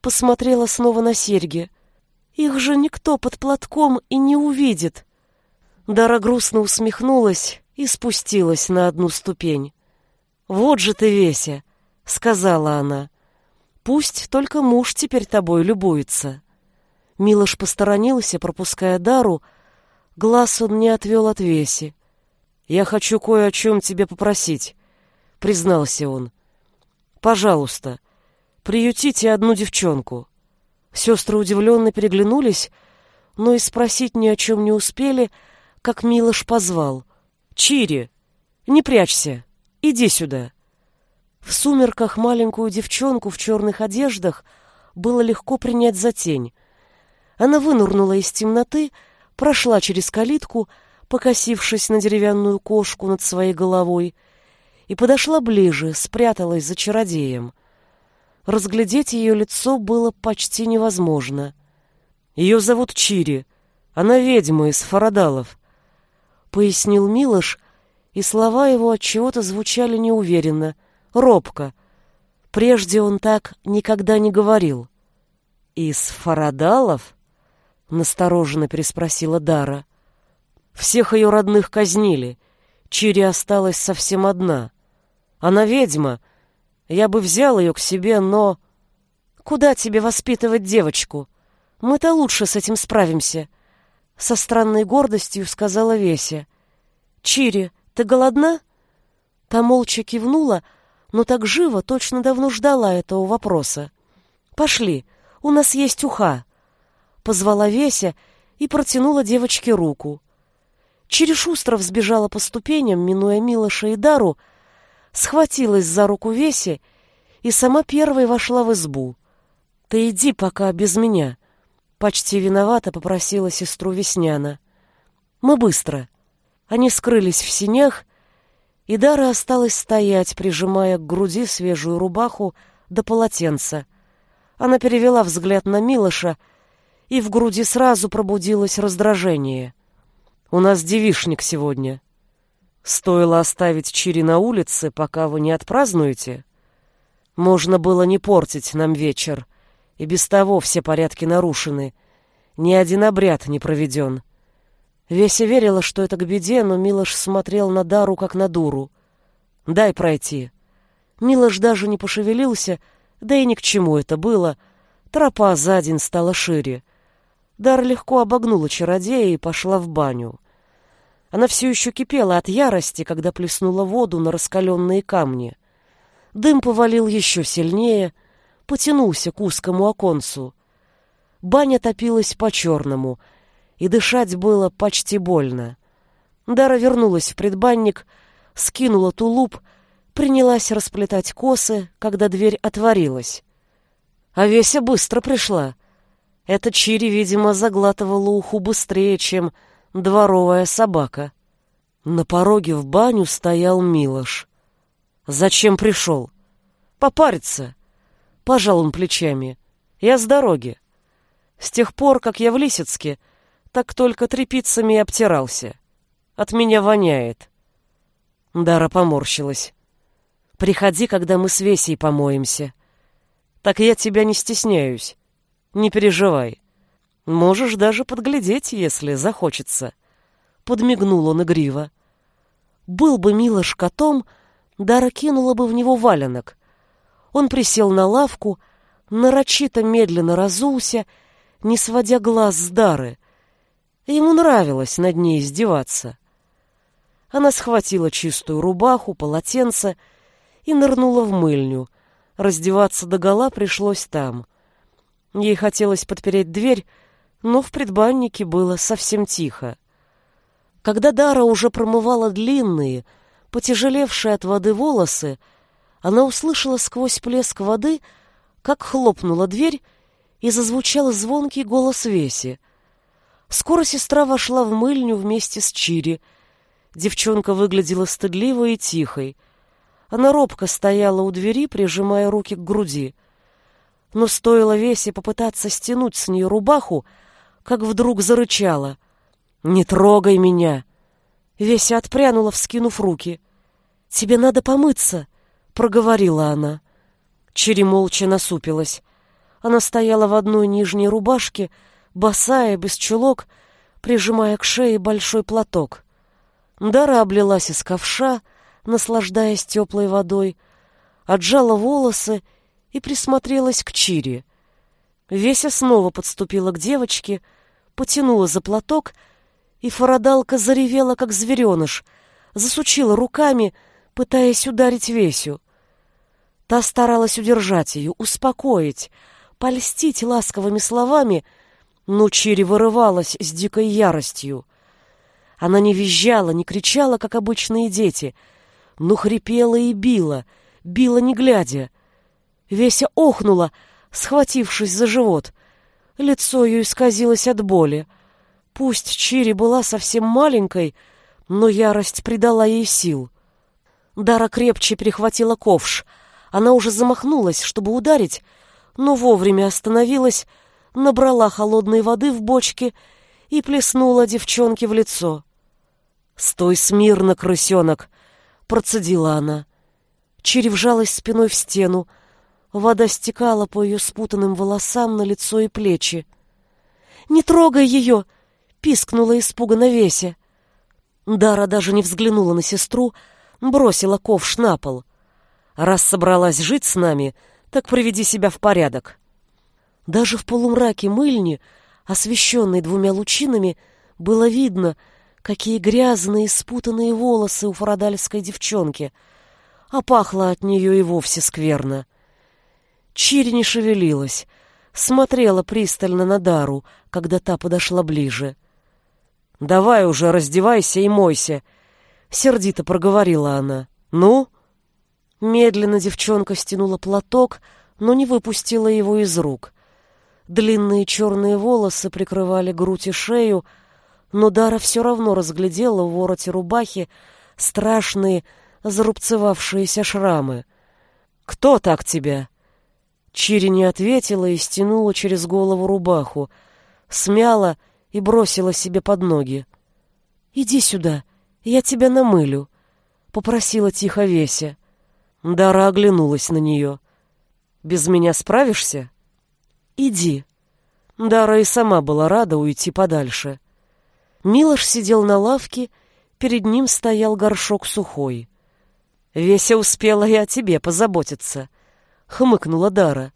посмотрела снова на серьги. Их же никто под платком и не увидит. Дара грустно усмехнулась и спустилась на одну ступень. «Вот же ты, Веся!» — сказала она. «Пусть только муж теперь тобой любуется». Милош посторонился, пропуская Дару. Глаз он не отвел от Веси. «Я хочу кое о чем тебе попросить», — признался он. Пожалуйста, приютите одну девчонку. Сестры удивленно переглянулись, но и спросить ни о чем не успели, как Милош позвал. «Чири, не прячься, иди сюда». В сумерках маленькую девчонку в черных одеждах было легко принять за тень. Она вынурнула из темноты, прошла через калитку, покосившись на деревянную кошку над своей головой, и подошла ближе, спряталась за чародеем. Разглядеть ее лицо было почти невозможно. Ее зовут Чири, она ведьма из Фарадалов, пояснил Милош, и слова его от чего-то звучали неуверенно, робко. Прежде он так никогда не говорил. Из Фарадалов? настороженно переспросила Дара. Всех ее родных казнили. Чири осталась совсем одна. Она ведьма. Я бы взял ее к себе, но... Куда тебе воспитывать девочку? Мы-то лучше с этим справимся. Со странной гордостью сказала Веся. «Чири, ты голодна?» Та молча кивнула, но так живо точно давно ждала этого вопроса. «Пошли, у нас есть уха!» Позвала Веся и протянула девочке руку. Чири шустро взбежала по ступеням, минуя Милоша и Дару, схватилась за руку Веси и сама первой вошла в избу. «Ты иди пока без меня», — почти виновата попросила сестру Весняна. «Мы быстро». Они скрылись в синях, и Дара осталась стоять, прижимая к груди свежую рубаху до полотенца. Она перевела взгляд на Милоша, и в груди сразу пробудилось раздражение. «У нас девишник сегодня. Стоило оставить Чири на улице, пока вы не отпразднуете?» Можно было не портить нам вечер, и без того все порядки нарушены. Ни один обряд не проведен. Веся верила, что это к беде, но Милош смотрел на Дару, как на дуру. «Дай пройти». Милош даже не пошевелился, да и ни к чему это было. Тропа за день стала шире. Дар легко обогнула чародея и пошла в баню. Она все еще кипела от ярости, когда плеснула воду на раскаленные камни. Дым повалил еще сильнее, потянулся к узкому оконцу. Баня топилась по-черному, и дышать было почти больно. Дара вернулась в предбанник, скинула тулуп, принялась расплетать косы, когда дверь отворилась. А Веся быстро пришла. Эта Чири, видимо, заглатывала уху быстрее, чем дворовая собака. На пороге в баню стоял Милош. Зачем пришел? Попариться. Пожал он плечами. Я с дороги. С тех пор, как я в Лисицке, так только трепицами обтирался. От меня воняет. Дара поморщилась. Приходи, когда мы с Весей помоемся. Так я тебя не стесняюсь. Не переживай. Можешь даже подглядеть, если захочется. Подмигнул он игриво. Был бы Милош котом, — Дара кинула бы в него валенок. Он присел на лавку, нарочито медленно разулся, не сводя глаз с Дары. Ему нравилось над ней издеваться. Она схватила чистую рубаху, полотенце и нырнула в мыльню. Раздеваться догола пришлось там. Ей хотелось подпереть дверь, но в предбаннике было совсем тихо. Когда Дара уже промывала длинные, потяжелевшие от воды волосы, она услышала сквозь плеск воды, как хлопнула дверь, и зазвучал звонкий голос Веси. Скоро сестра вошла в мыльню вместе с Чири. Девчонка выглядела стыдливой и тихой. Она робко стояла у двери, прижимая руки к груди. Но стоило Весе попытаться стянуть с нее рубаху, как вдруг зарычала. «Не трогай меня!» Веся отпрянула, вскинув руки. «Тебе надо помыться», — проговорила она. Черри молча насупилась. Она стояла в одной нижней рубашке, босая, без чулок, прижимая к шее большой платок. Дара облилась из ковша, наслаждаясь теплой водой, отжала волосы и присмотрелась к Чири. Веся снова подступила к девочке, потянула за платок — и фарадалка заревела, как звереныш, засучила руками, пытаясь ударить Весю. Та старалась удержать ее, успокоить, польстить ласковыми словами, но Чири вырывалась с дикой яростью. Она не визжала, не кричала, как обычные дети, но хрипела и била, била не глядя. Веся охнула, схватившись за живот. Лицо ее исказилось от боли. Пусть Чири была совсем маленькой, но ярость придала ей сил. Дара крепче перехватила ковш. Она уже замахнулась, чтобы ударить, но вовремя остановилась, набрала холодной воды в бочке и плеснула девчонке в лицо. «Стой смирно, крысенок!» — процедила она. Чири вжалась спиной в стену. Вода стекала по ее спутанным волосам на лицо и плечи. «Не трогай ее!» пискнула испуганно Веся. Дара даже не взглянула на сестру, бросила ковш на пол. Раз собралась жить с нами, так приведи себя в порядок. Даже в полумраке мыльни, освещенной двумя лучинами, Было видно, какие грязные, спутанные волосы у фарадальской девчонки, а пахло от нее и вовсе скверно. Чири не шевелилась, смотрела пристально на Дару, когда та подошла ближе. «Давай уже раздевайся и мойся», — сердито проговорила она. «Ну?» Медленно девчонка стянула платок, но не выпустила его из рук. Длинные черные волосы прикрывали грудь и шею, но Дара все равно разглядела в вороте рубахи страшные зарубцевавшиеся шрамы. «Кто так тебя?» Чири не ответила и стянула через голову рубаху, смяла и бросила себе под ноги. «Иди сюда, я тебя намылю», — попросила тихо Веся. Дара оглянулась на нее. «Без меня справишься?» «Иди». Дара и сама была рада уйти подальше. Милош сидел на лавке, перед ним стоял горшок сухой. «Веся успела и о тебе позаботиться», — хмыкнула Дара.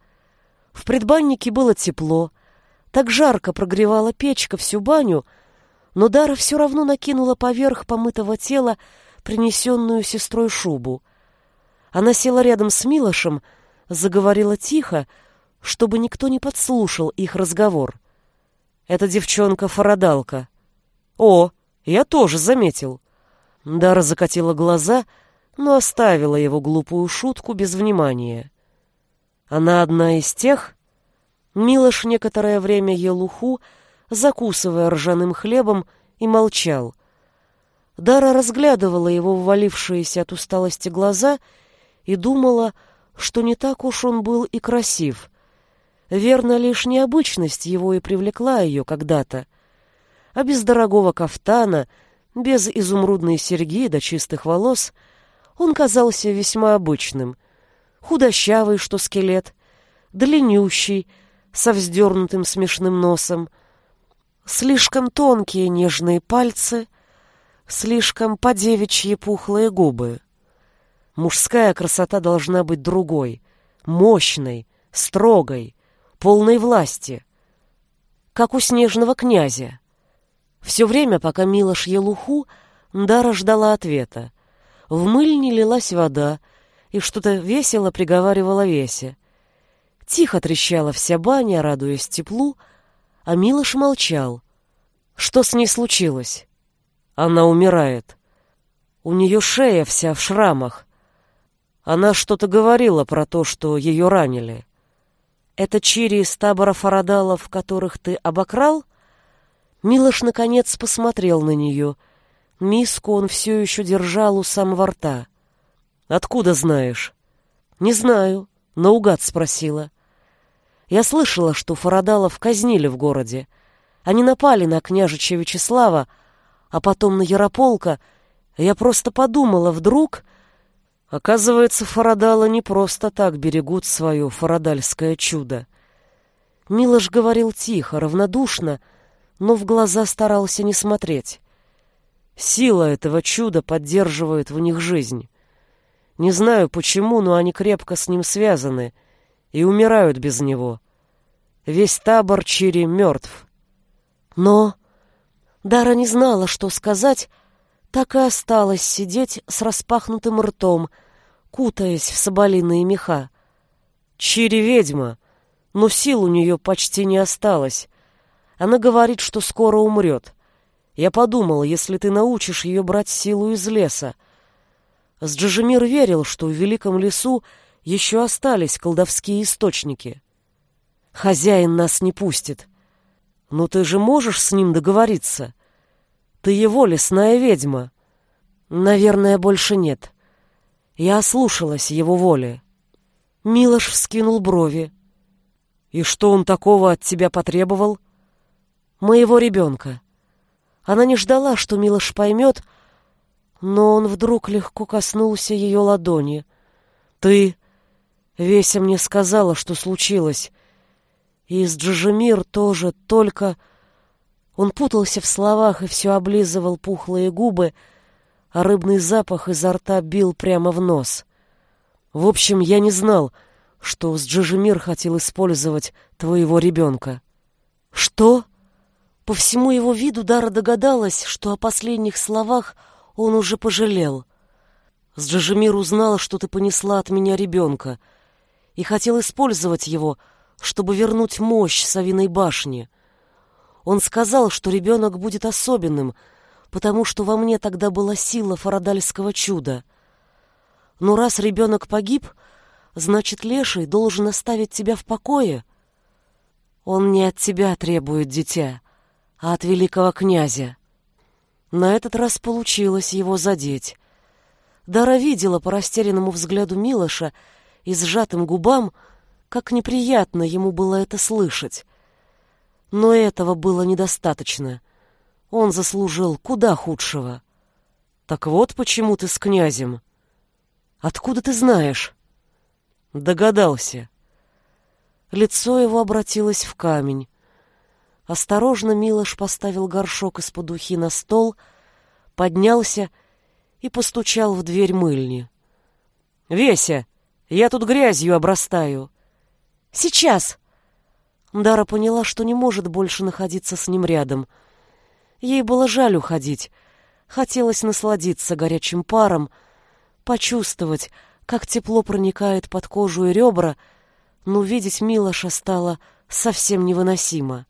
В предбаннике было тепло, так жарко прогревала печка всю баню, но Дара все равно накинула поверх помытого тела принесенную сестрой шубу. Она села рядом с Милошем, заговорила тихо, чтобы никто не подслушал их разговор. «Это девчонка-фарадалка». «О, я тоже заметил». Дара закатила глаза, но оставила его глупую шутку без внимания. Она одна из тех? Милош некоторое время ел уху, закусывая ржаным хлебом, и молчал. Дара разглядывала его ввалившиеся от усталости глаза и думала, что не так уж он был и красив. Верно, лишь необычность его и привлекла ее когда-то. А без дорогого кафтана, без изумрудной серьги до чистых волос, он казался весьма обычным — худощавый, что скелет, длиннющий, со вздернутым смешным носом, слишком тонкие нежные пальцы, слишком подевичьи пухлые губы. Мужская красота должна быть другой, мощной, строгой, полной власти, как у снежного князя. Все время, пока Милош ел уху, Дара ждала ответа. В мыльне лилась вода, и что-то весело приговаривала Весе. Тихо трещала вся баня, радуясь теплу, а Милош молчал. Что с ней случилось? Она умирает. У нее шея вся в шрамах. Она что-то говорила про то, что ее ранили. Это Чири из табора фарадалов, которых ты обокрал? Милош, наконец, посмотрел на нее. Миску он все еще держал у самого рта. Откуда знаешь? Не знаю, наугад спросила. Я слышала, что Фарадалов казнили в городе. Они напали на княжича Вячеслава, а потом на Ярополка. Я просто подумала, вдруг... Оказывается, Фарадала не просто так берегут свое фарадальское чудо. Милош говорил тихо, равнодушно, но в глаза старался не смотреть. Сила этого чуда поддерживает в них жизнь. Не знаю почему, но они крепко с ним связаны и умирают без него. Весь табор Чири мертв. Но Дара не знала, что сказать, так и осталась сидеть с распахнутым ртом, кутаясь в соболиные меха. Чири ведьма, но сил у нее почти не осталось. Она говорит, что скоро умрет. Я подумал, если ты научишь ее брать силу из леса, Сджижемир верил, что в великом лесу еще остались колдовские источники. Хозяин нас не пустит. Но ты же можешь с ним договориться? Ты его лесная ведьма. Наверное, больше нет. Я ослушалась его воли. Милош вскинул брови. И что он такого от тебя потребовал? Моего ребенка. Она не ждала, что Милош поймет, но он вдруг легко коснулся ее ладони. «Ты...» Веся мне сказала, что случилось. И с Джижемир тоже только... Он путался в словах и все облизывал пухлые губы, а рыбный запах изо рта бил прямо в нос. В общем, я не знал, что с Джижемир хотел использовать твоего ребенка. «Что?» По всему его виду Дара догадалась, что о последних словах он уже пожалел. С Джажемир узнала, что ты понесла от меня ребенка, и хотел использовать его, чтобы вернуть мощь Савиной башни. Он сказал, что ребенок будет особенным, потому что во мне тогда была сила фарадальского чуда. Но раз ребенок погиб, значит, Леший должен оставить тебя в покое. Он не от тебя требует дитя а от великого князя. На этот раз получилось его задеть. Дара видела по растерянному взгляду Милоша и сжатым губам, как неприятно ему было это слышать. Но этого было недостаточно. Он заслужил куда худшего. Так вот почему ты с князем. Откуда ты знаешь? Догадался. Лицо его обратилось в камень. Осторожно Милош поставил горшок из-под ухи на стол, поднялся и постучал в дверь мыльни. «Веся, я тут грязью обрастаю». «Сейчас!» Дара поняла, что не может больше находиться с ним рядом. Ей было жаль уходить. Хотелось насладиться горячим паром, почувствовать, как тепло проникает под кожу и ребра, но видеть Милоша стало совсем невыносимо.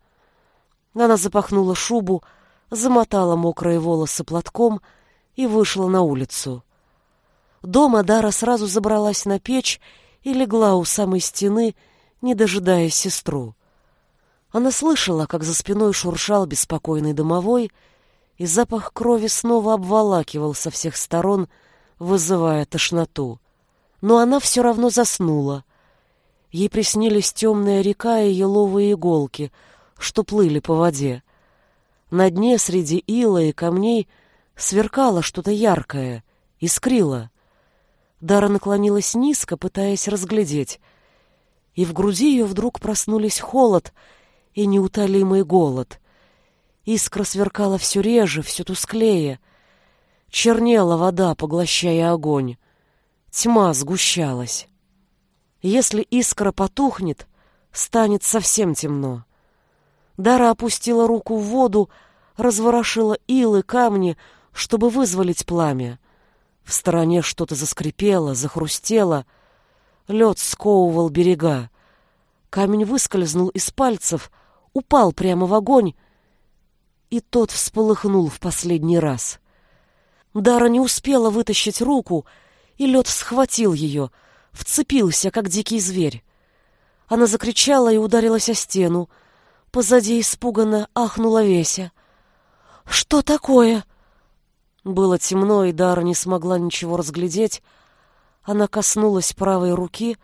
Она запахнула шубу, замотала мокрые волосы платком и вышла на улицу. Дома Дара сразу забралась на печь и легла у самой стены, не дожидаясь сестру. Она слышала, как за спиной шуршал беспокойный домовой, и запах крови снова обволакивал со всех сторон, вызывая тошноту. Но она все равно заснула. Ей приснились темная река и еловые иголки — что плыли по воде. На дне среди ила и камней сверкало что-то яркое, искрило. Дара наклонилась низко, пытаясь разглядеть, и в груди ее вдруг проснулись холод и неутолимый голод. Искра сверкала все реже, все тусклее. Чернела вода, поглощая огонь. Тьма сгущалась. Если искра потухнет, станет совсем темно. Дара опустила руку в воду, разворошила илы, камни, чтобы вызволить пламя. В стороне что-то заскрипело, захрустело. Лед сковывал берега. Камень выскользнул из пальцев, упал прямо в огонь, и тот всполыхнул в последний раз. Дара не успела вытащить руку, и лед схватил ее, вцепился, как дикий зверь. Она закричала и ударилась о стену, Позади испуганно ахнула Веся. «Что такое?» Было темно, и Дара не смогла ничего разглядеть. Она коснулась правой руки,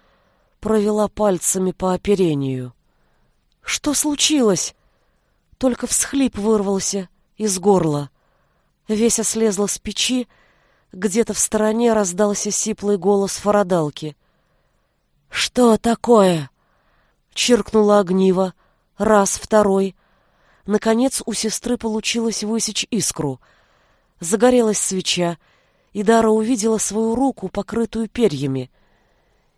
провела пальцами по оперению. «Что случилось?» Только всхлип вырвался из горла. Веся слезла с печи, где-то в стороне раздался сиплый голос фарадалки. «Что такое?» — чиркнула огниво, Раз, второй. Наконец у сестры получилось высечь искру. Загорелась свеча, и Дара увидела свою руку, покрытую перьями.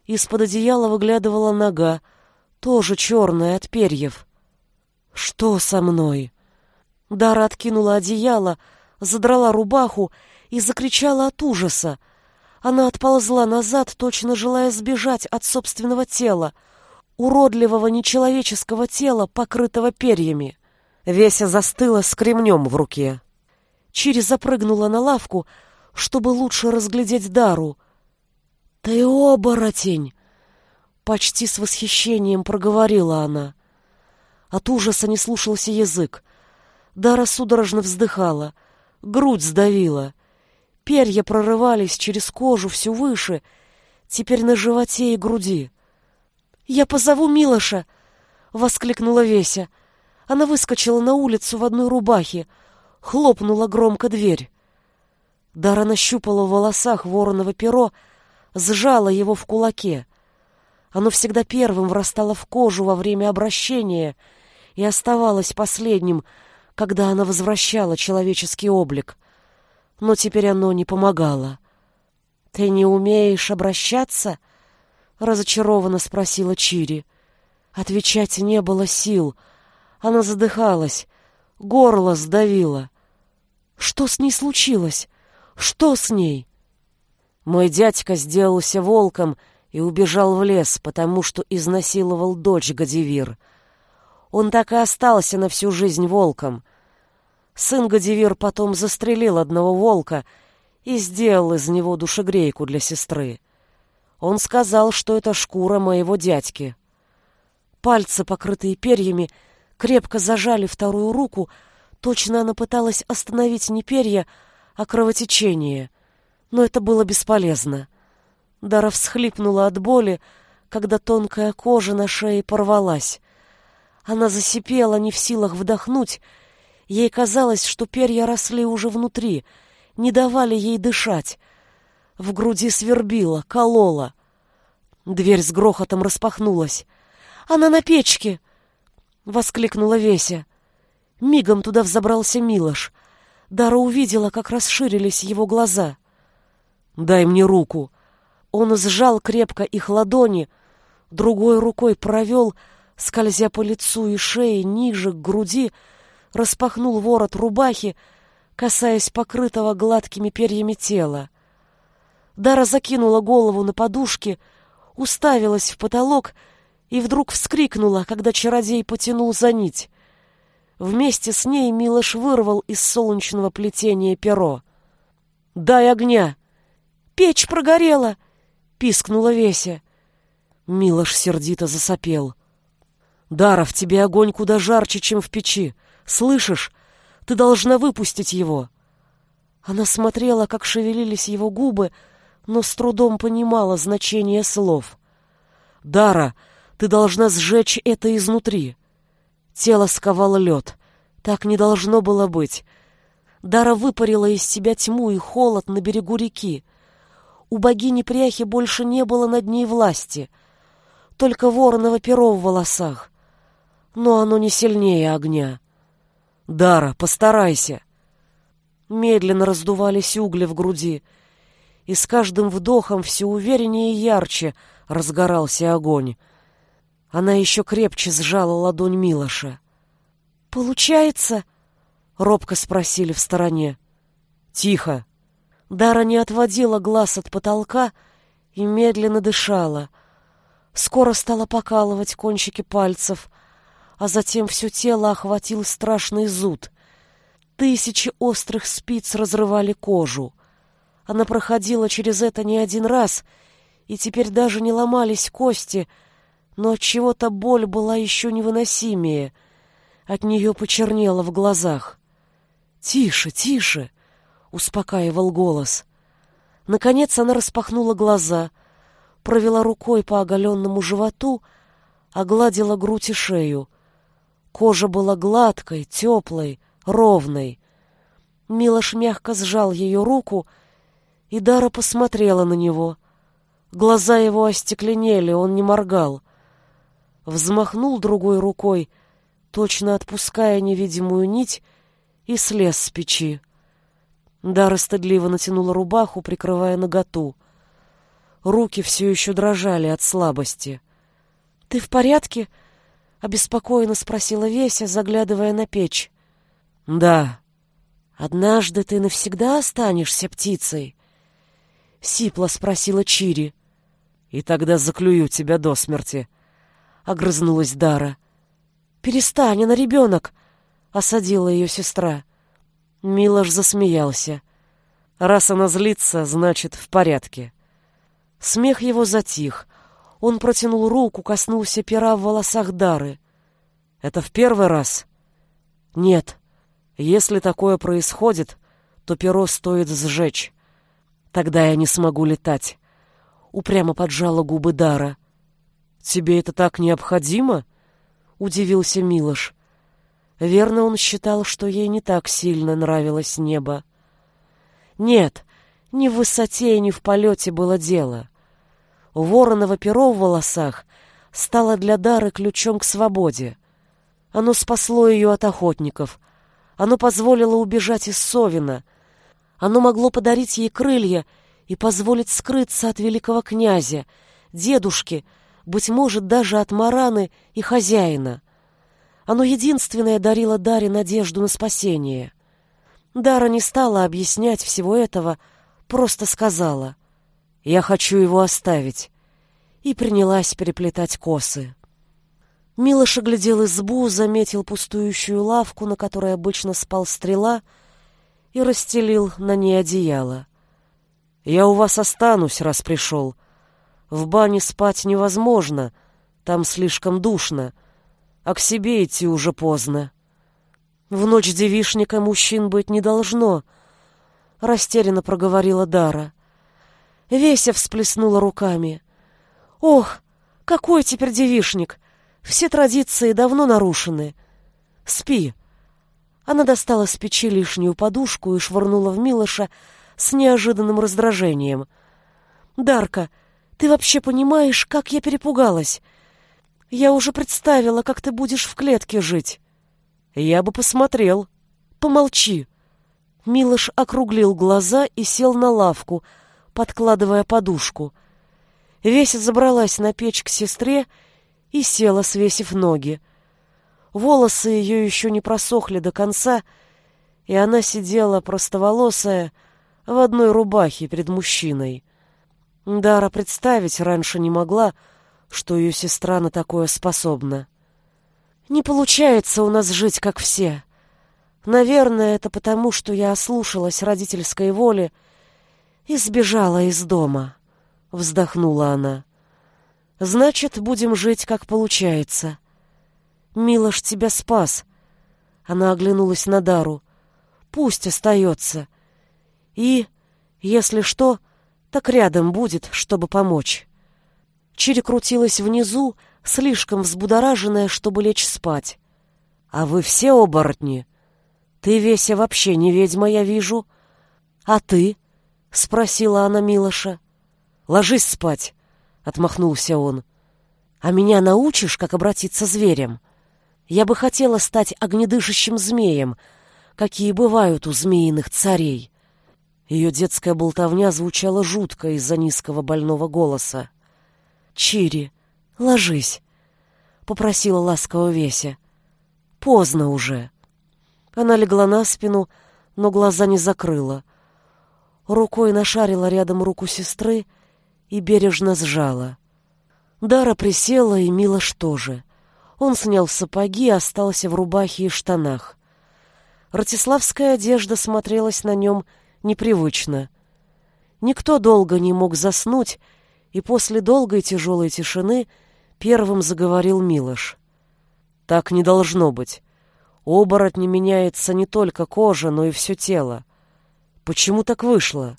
Из-под одеяла выглядывала нога, тоже черная от перьев. «Что со мной?» Дара откинула одеяло, задрала рубаху и закричала от ужаса. Она отползла назад, точно желая сбежать от собственного тела — уродливого нечеловеческого тела, покрытого перьями. Веся застыла с кремнем в руке. Чири запрыгнула на лавку, чтобы лучше разглядеть Дару. «Ты оборотень!» Почти с восхищением проговорила она. От ужаса не слушался язык. Дара судорожно вздыхала, грудь сдавила. Перья прорывались через кожу все выше, теперь на животе и груди. «Я позову Милоша!» — воскликнула Веся. Она выскочила на улицу в одной рубахе, хлопнула громко дверь. Дара нащупала в волосах вороново перо, сжала его в кулаке. Оно всегда первым врастало в кожу во время обращения и оставалось последним, когда она возвращала человеческий облик. Но теперь оно не помогало. «Ты не умеешь обращаться?» — разочарованно спросила Чири. Отвечать не было сил. Она задыхалась. Горло сдавило. Что с ней случилось? Что с ней? Мой дядька сделался волком и убежал в лес, потому что изнасиловал дочь Гадивир. Он так и остался на всю жизнь волком. Сын Гадивир потом застрелил одного волка и сделал из него душегрейку для сестры. Он сказал, что это шкура моего дядьки. Пальцы, покрытые перьями, крепко зажали вторую руку, точно она пыталась остановить не перья, а кровотечение. Но это было бесполезно. Дара всхлипнула от боли, когда тонкая кожа на шее порвалась. Она засипела, не в силах вдохнуть. Ей казалось, что перья росли уже внутри, не давали ей дышать. В груди свербило, кололо. Дверь с грохотом распахнулась. «Она на печке!» — воскликнула Веся. Мигом туда взобрался Милош. Дара увидела, как расширились его глаза. «Дай мне руку!» Он сжал крепко их ладони, другой рукой провел, скользя по лицу и шее ниже к груди, распахнул ворот рубахи, касаясь покрытого гладкими перьями тела. Дара закинула голову на подушки, уставилась в потолок и вдруг вскрикнула, когда чародей потянул за нить. Вместе с ней Милош вырвал из солнечного плетения перо. «Дай огня!» «Печь прогорела!» — пискнула Веся. Милош сердито засопел. «Дара, в тебе огонь куда жарче, чем в печи. Слышишь? Ты должна выпустить его!» Она смотрела, как шевелились его губы, но с трудом понимала значение слов. «Дара, ты должна сжечь это изнутри!» Тело сковало лед. Так не должно было быть. Дара выпарила из себя тьму и холод на берегу реки. У богини Пряхи больше не было над ней власти, только вороново перо в волосах. Но оно не сильнее огня. «Дара, постарайся!» Медленно раздувались угли в груди, и с каждым вдохом все увереннее и ярче разгорался огонь. Она еще крепче сжала ладонь Милоша. «Получается?» — робко спросили в стороне. «Тихо!» Дара не отводила глаз от потолка и медленно дышала. Скоро стала покалывать кончики пальцев, а затем все тело охватил страшный зуд. Тысячи острых спиц разрывали кожу. Она проходила через это не один раз, и теперь даже не ломались кости, но от чего-то боль была еще невыносимее. От нее почернело в глазах. «Тише, тише!» Успокаивал голос. Наконец она распахнула глаза, провела рукой по оголенному животу, огладила грудь и шею. Кожа была гладкой, теплой, ровной. Милош мягко сжал ее руку, и Дара посмотрела на него. Глаза его остекленели, он не моргал. Взмахнул другой рукой, точно отпуская невидимую нить, и слез с печи. Дара стыдливо натянула рубаху, прикрывая наготу. Руки все еще дрожали от слабости. «Ты в порядке?» — обеспокоенно спросила Веся, заглядывая на печь. «Да. Однажды ты навсегда останешься птицей?» — сипло спросила Чири. «И тогда заклюю тебя до смерти», — огрызнулась Дара. «Перестань, она ребенок!» — осадила ее сестра. Милош засмеялся. Раз она злится, значит, в порядке. Смех его затих. Он протянул руку, коснулся пера в волосах Дары. Это в первый раз? Нет. Если такое происходит, то перо стоит сжечь. Тогда я не смогу летать. Упрямо поджала губы Дара. Тебе это так необходимо? Удивился Милош. Верно, он считал, что ей не так сильно нравилось небо. Нет, ни в высоте, ни в полете было дело. Вороново перо в волосах стало для Дары ключом к свободе. Оно спасло ее от охотников. Оно позволило убежать из Совина. Оно могло подарить ей крылья и позволить скрыться от великого князя, дедушки, быть может, даже от Мараны и хозяина. Оно единственное дарило Даре надежду на спасение. Дара не стала объяснять всего этого, просто сказала «Я хочу его оставить» и принялась переплетать косы. Милош оглядел избу, заметил пустующую лавку, на которой обычно спал стрела, и расстелил на ней одеяло. «Я у вас останусь, раз пришел. В бане спать невозможно, там слишком душно, а к себе идти уже поздно. В ночь девишника мужчин быть не должно», — растерянно проговорила Дара. Веся всплеснула руками. Ох, какой теперь девишник! Все традиции давно нарушены. Спи. Она достала с печи лишнюю подушку и швырнула в Милоша с неожиданным раздражением. «Дарка, ты вообще понимаешь, как я перепугалась? Я уже представила, как ты будешь в клетке жить». «Я бы посмотрел». «Помолчи». Милош округлил глаза и сел на лавку, подкладывая подушку — Веся забралась на печь к сестре и села, свесив ноги. Волосы ее еще не просохли до конца, и она сидела простоволосая в одной рубахе перед мужчиной. Дара представить раньше не могла, что ее сестра на такое способна. «Не получается у нас жить, как все. Наверное, это потому, что я ослушалась родительской воли и сбежала из дома» вздохнула она. Значит, будем жить, как получается. Милош тебя спас. Она оглянулась на Дару. Пусть остается. И, если что, так рядом будет, чтобы помочь. Чири крутилась внизу, слишком взбудораженная, чтобы лечь спать. А вы все оборотни? Ты, Веся, вообще не ведьма, я вижу. А ты? — спросила она Милоша. Ложись спать, отмахнулся он. А меня научишь, как обратиться зверем? Я бы хотела стать огнедышащим змеем, какие бывают у змеиных царей. Ее детская болтовня звучала жутко из-за низкого больного голоса. «Чири, ложись», — попросила ласково Веся. «Поздно уже». Она легла на спину, но глаза не закрыла. Рукой нашарила рядом руку сестры и бережно сжала. Дара присела, и Милош тоже. Он снял сапоги, остался в рубахе и штанах. Ратиславская одежда смотрелась на нем непривычно. Никто долго не мог заснуть, и после долгой тяжелой тишины первым заговорил Милош. «Так не должно быть. Оборотни меняется не только кожа, но и все тело. Почему так вышло?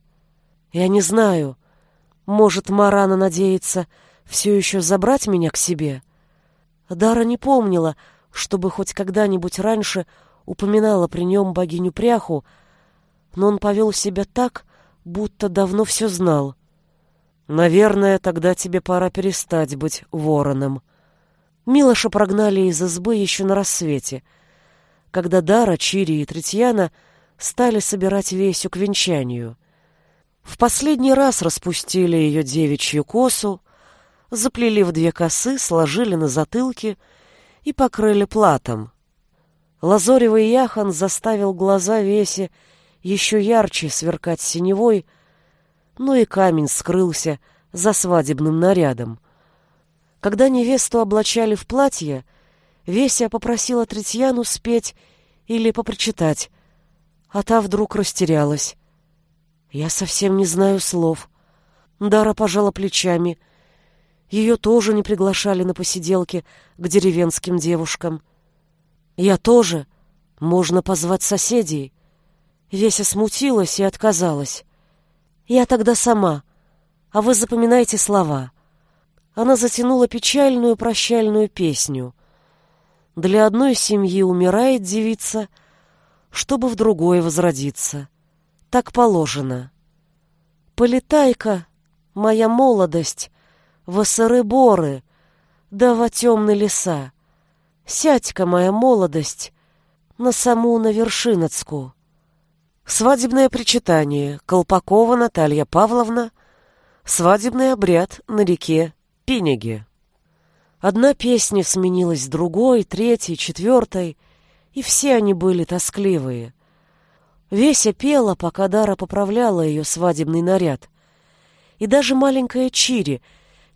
Я не знаю, может, Марана надеется все еще забрать меня к себе? Дара не помнила, чтобы хоть когда-нибудь раньше упоминала при нем богиню Пряху, но он повел себя так, будто давно все знал. «Наверное, тогда тебе пора перестать быть вороном». Милоша прогнали из избы еще на рассвете, когда Дара, Чири и Третьяна стали собирать Весю к венчанию — в последний раз распустили ее девичью косу, заплели в две косы, сложили на затылке и покрыли платом. Лазоревый яхан заставил глаза Весе еще ярче сверкать синевой, но и камень скрылся за свадебным нарядом. Когда невесту облачали в платье, Веся попросила Третьяну спеть или попрочитать, а та вдруг растерялась. Я совсем не знаю слов. Дара пожала плечами. Ее тоже не приглашали на посиделки к деревенским девушкам. Я тоже. Можно позвать соседей. Веся смутилась и отказалась. Я тогда сама. А вы запоминайте слова. Она затянула печальную прощальную песню. Для одной семьи умирает девица, чтобы в другой возродиться. Так положено. Полетай-ка, моя молодость, в осыры боры, да во темные леса. Сядь-ка, моя молодость, на саму на вершиночку. Свадебное причитание. Колпакова Наталья Павловна. Свадебный обряд на реке Пинеге. Одна песня сменилась другой, третьей, четвертой, и все они были тоскливые. Веся пела, пока Дара поправляла ее свадебный наряд. И даже маленькая Чири,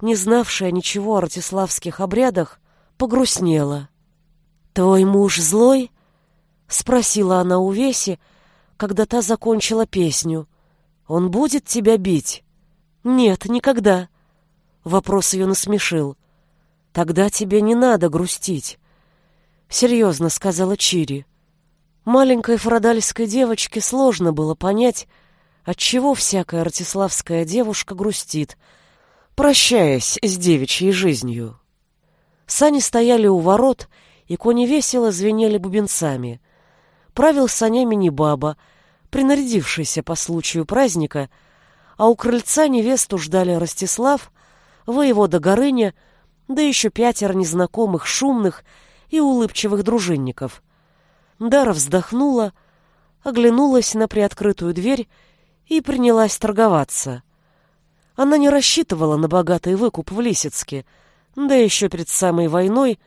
не знавшая ничего о ратиславских обрядах, погрустнела. «Твой муж злой?» — спросила она у Веси, когда та закончила песню. «Он будет тебя бить?» «Нет, никогда». Вопрос ее насмешил. «Тогда тебе не надо грустить», — серьезно сказала Чири. Маленькой фродальской девочке сложно было понять, отчего всякая артиславская девушка грустит, прощаясь с девичьей жизнью. Сани стояли у ворот, и кони весело звенели бубенцами. Правил санями не баба, принарядившийся по случаю праздника, а у крыльца невесту ждали Ростислав, воевода Горыня, да еще пятеро незнакомых, шумных и улыбчивых дружинников. Дара вздохнула, оглянулась на приоткрытую дверь и принялась торговаться. Она не рассчитывала на богатый выкуп в Лисицке, да еще перед самой войной,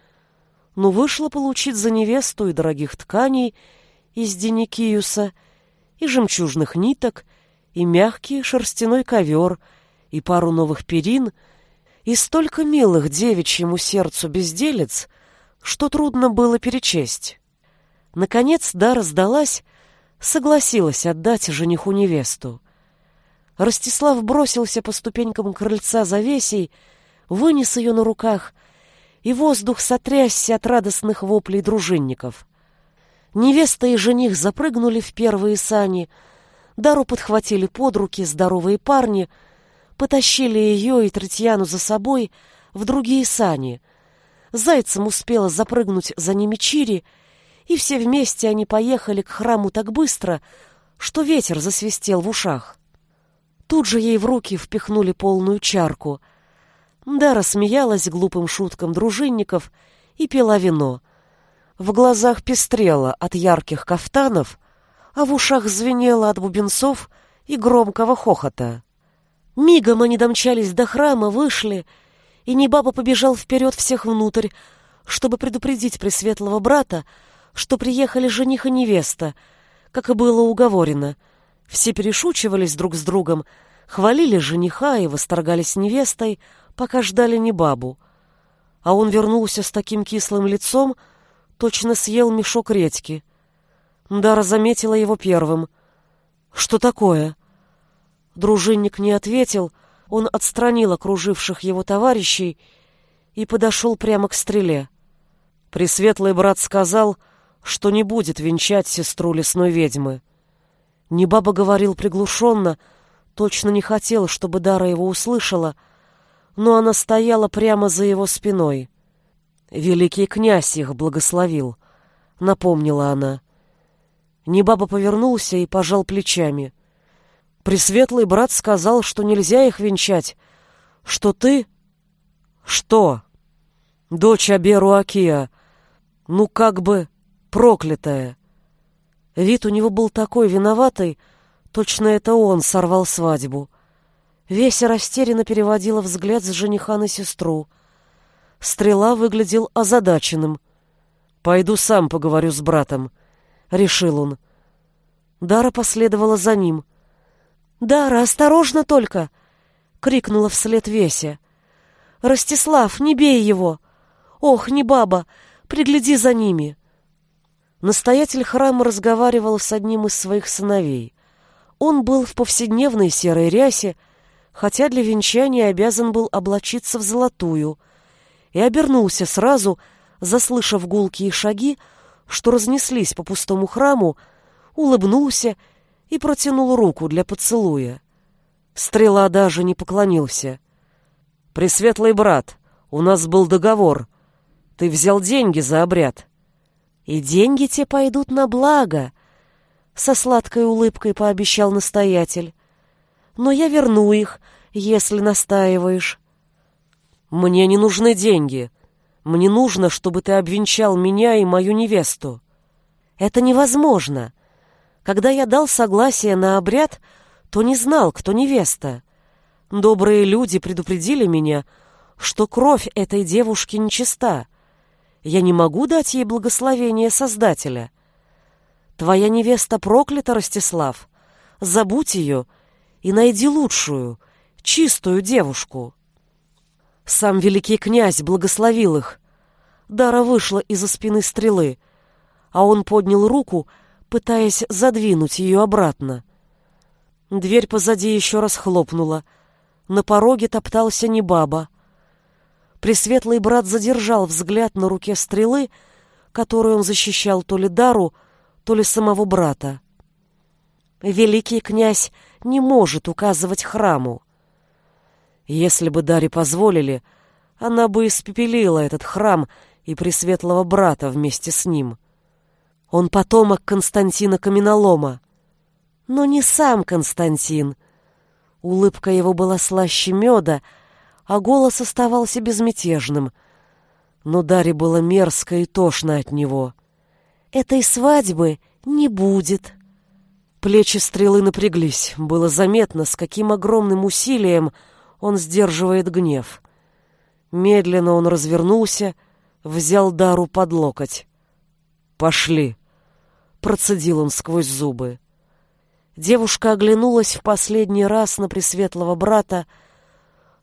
но вышла получить за невесту и дорогих тканей из Деникиюса, и жемчужных ниток, и мягкий шерстяной ковер, и пару новых перин, и столько милых девичьему сердцу безделец, что трудно было перечесть. Наконец Дара сдалась, согласилась отдать жениху невесту. Ростислав бросился по ступенькам крыльца за Весей, вынес ее на руках, и воздух сотрясся от радостных воплей дружинников. Невеста и жених запрыгнули в первые сани, Дару подхватили под руки здоровые парни, потащили ее и Третьяну за собой в другие сани. Зайцем успела запрыгнуть за ними Чири — и все вместе они поехали к храму так быстро, что ветер засвистел в ушах. Тут же ей в руки впихнули полную чарку. Дара смеялась глупым шуткам дружинников и пила вино. В глазах пестрело от ярких кафтанов, а в ушах звенело от бубенцов и громкого хохота. Мигом они домчались до храма, вышли, и Небаба побежал вперед всех внутрь, чтобы предупредить пресветлого брата, что приехали жених и невеста, как и было уговорено. Все перешучивались друг с другом, хвалили жениха и восторгались невестой, пока ждали не бабу. А он вернулся с таким кислым лицом, точно съел мешок редьки. Дара заметила его первым. «Что такое?» Дружинник не ответил, он отстранил окруживших его товарищей и подошел прямо к стреле. Пресветлый брат сказал — что не будет венчать сестру лесной ведьмы. Небаба говорил приглушенно, точно не хотел, чтобы Дара его услышала, но она стояла прямо за его спиной. «Великий князь их благословил», — напомнила она. Небаба повернулся и пожал плечами. Пресветлый брат сказал, что нельзя их венчать, что ты... Что? Дочь Аберу Акия. Ну, как бы проклятая!» Вид у него был такой виноватый, точно это он сорвал свадьбу. Веся растерянно переводила взгляд с жениха на сестру. Стрела выглядел озадаченным. «Пойду сам поговорю с братом», — решил он. Дара последовала за ним. «Дара, осторожно только!» — крикнула вслед Веся. «Ростислав, не бей его! Ох, не баба! Пригляди за ними!» Настоятель храма разговаривал с одним из своих сыновей. Он был в повседневной серой рясе, хотя для венчания обязан был облачиться в золотую, и обернулся сразу, заслышав гулкие шаги, что разнеслись по пустому храму, улыбнулся и протянул руку для поцелуя. Стрела даже не поклонился. «Пресветлый брат, у нас был договор. Ты взял деньги за обряд» и деньги те пойдут на благо, — со сладкой улыбкой пообещал настоятель. Но я верну их, если настаиваешь. Мне не нужны деньги. Мне нужно, чтобы ты обвенчал меня и мою невесту. Это невозможно. Когда я дал согласие на обряд, то не знал, кто невеста. Добрые люди предупредили меня, что кровь этой девушки нечиста. Я не могу дать ей благословение Создателя. Твоя невеста проклята, Ростислав. Забудь ее и найди лучшую, чистую девушку. Сам великий князь благословил их. Дара вышла из-за спины стрелы, а он поднял руку, пытаясь задвинуть ее обратно. Дверь позади еще раз хлопнула. На пороге топтался не баба. Пресветлый брат задержал взгляд на руке стрелы, которую он защищал то ли Дару, то ли самого брата. Великий князь не может указывать храму. Если бы Даре позволили, она бы испепелила этот храм и Пресветлого брата вместе с ним. Он потомок Константина Каменолома. Но не сам Константин. Улыбка его была слаще меда, а голос оставался безмятежным. Но Даре было мерзко и тошно от него. «Этой свадьбы не будет», Плечи стрелы напряглись. Было заметно, с каким огромным усилием он сдерживает гнев. Медленно он развернулся, взял Дару под локоть. «Пошли!» — процедил он сквозь зубы. Девушка оглянулась в последний раз на пресветлого брата.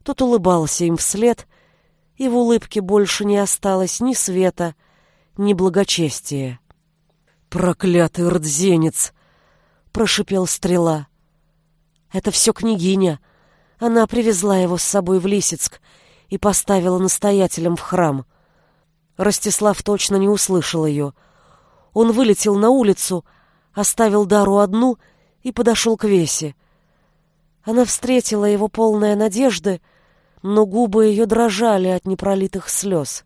Тот улыбался им вслед, и в улыбке больше не осталось ни света, ни благочестия. «Проклятый рдзенец!» — прошипел стрела. «Это все княгиня. Она привезла его с собой в Лисицк и поставила настоятелем в храм». Ростислав точно не услышал ее. Он вылетел на улицу, оставил Дару одну и подошел к Весе. Она встретила его полная надежды, но губы ее дрожали от непролитых слез.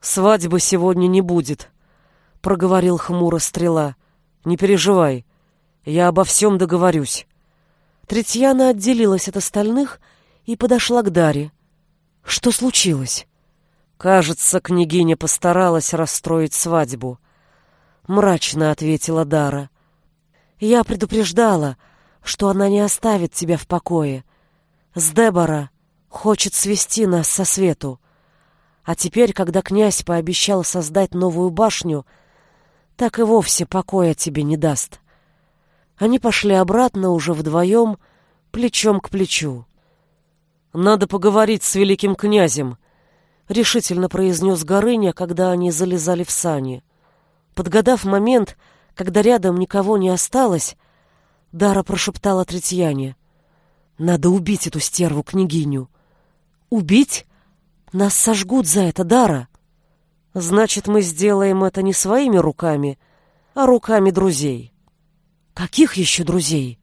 «Свадьбы сегодня не будет», — проговорил хмуро стрела. «Не переживай, я обо всем договорюсь. Третьяна отделилась от остальных и подошла к Даре. Что случилось? Кажется, княгиня постаралась расстроить свадьбу. Мрачно ответила Дара. Я предупреждала, что она не оставит тебя в покое. С Дебора хочет свести нас со свету. А теперь, когда князь пообещал создать новую башню, так и вовсе покоя тебе не даст. Они пошли обратно уже вдвоем, плечом к плечу. «Надо поговорить с великим князем», — решительно произнес Горыня, когда они залезали в сани. Подгадав момент, когда рядом никого не осталось, Дара прошептала Третьяне. «Надо убить эту стерву-княгиню». «Убить? Нас сожгут за это, Дара!» «Значит, мы сделаем это не своими руками, а руками друзей». Каких еще друзей?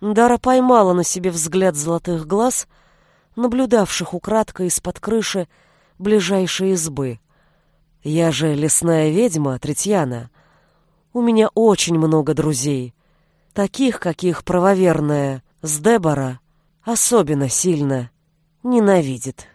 Дара поймала на себе взгляд золотых глаз, наблюдавших украдкой из-под крыши ближайшей избы. Я же лесная ведьма, Третьяна. У меня очень много друзей, таких, каких правоверная с Дебора особенно сильно ненавидит.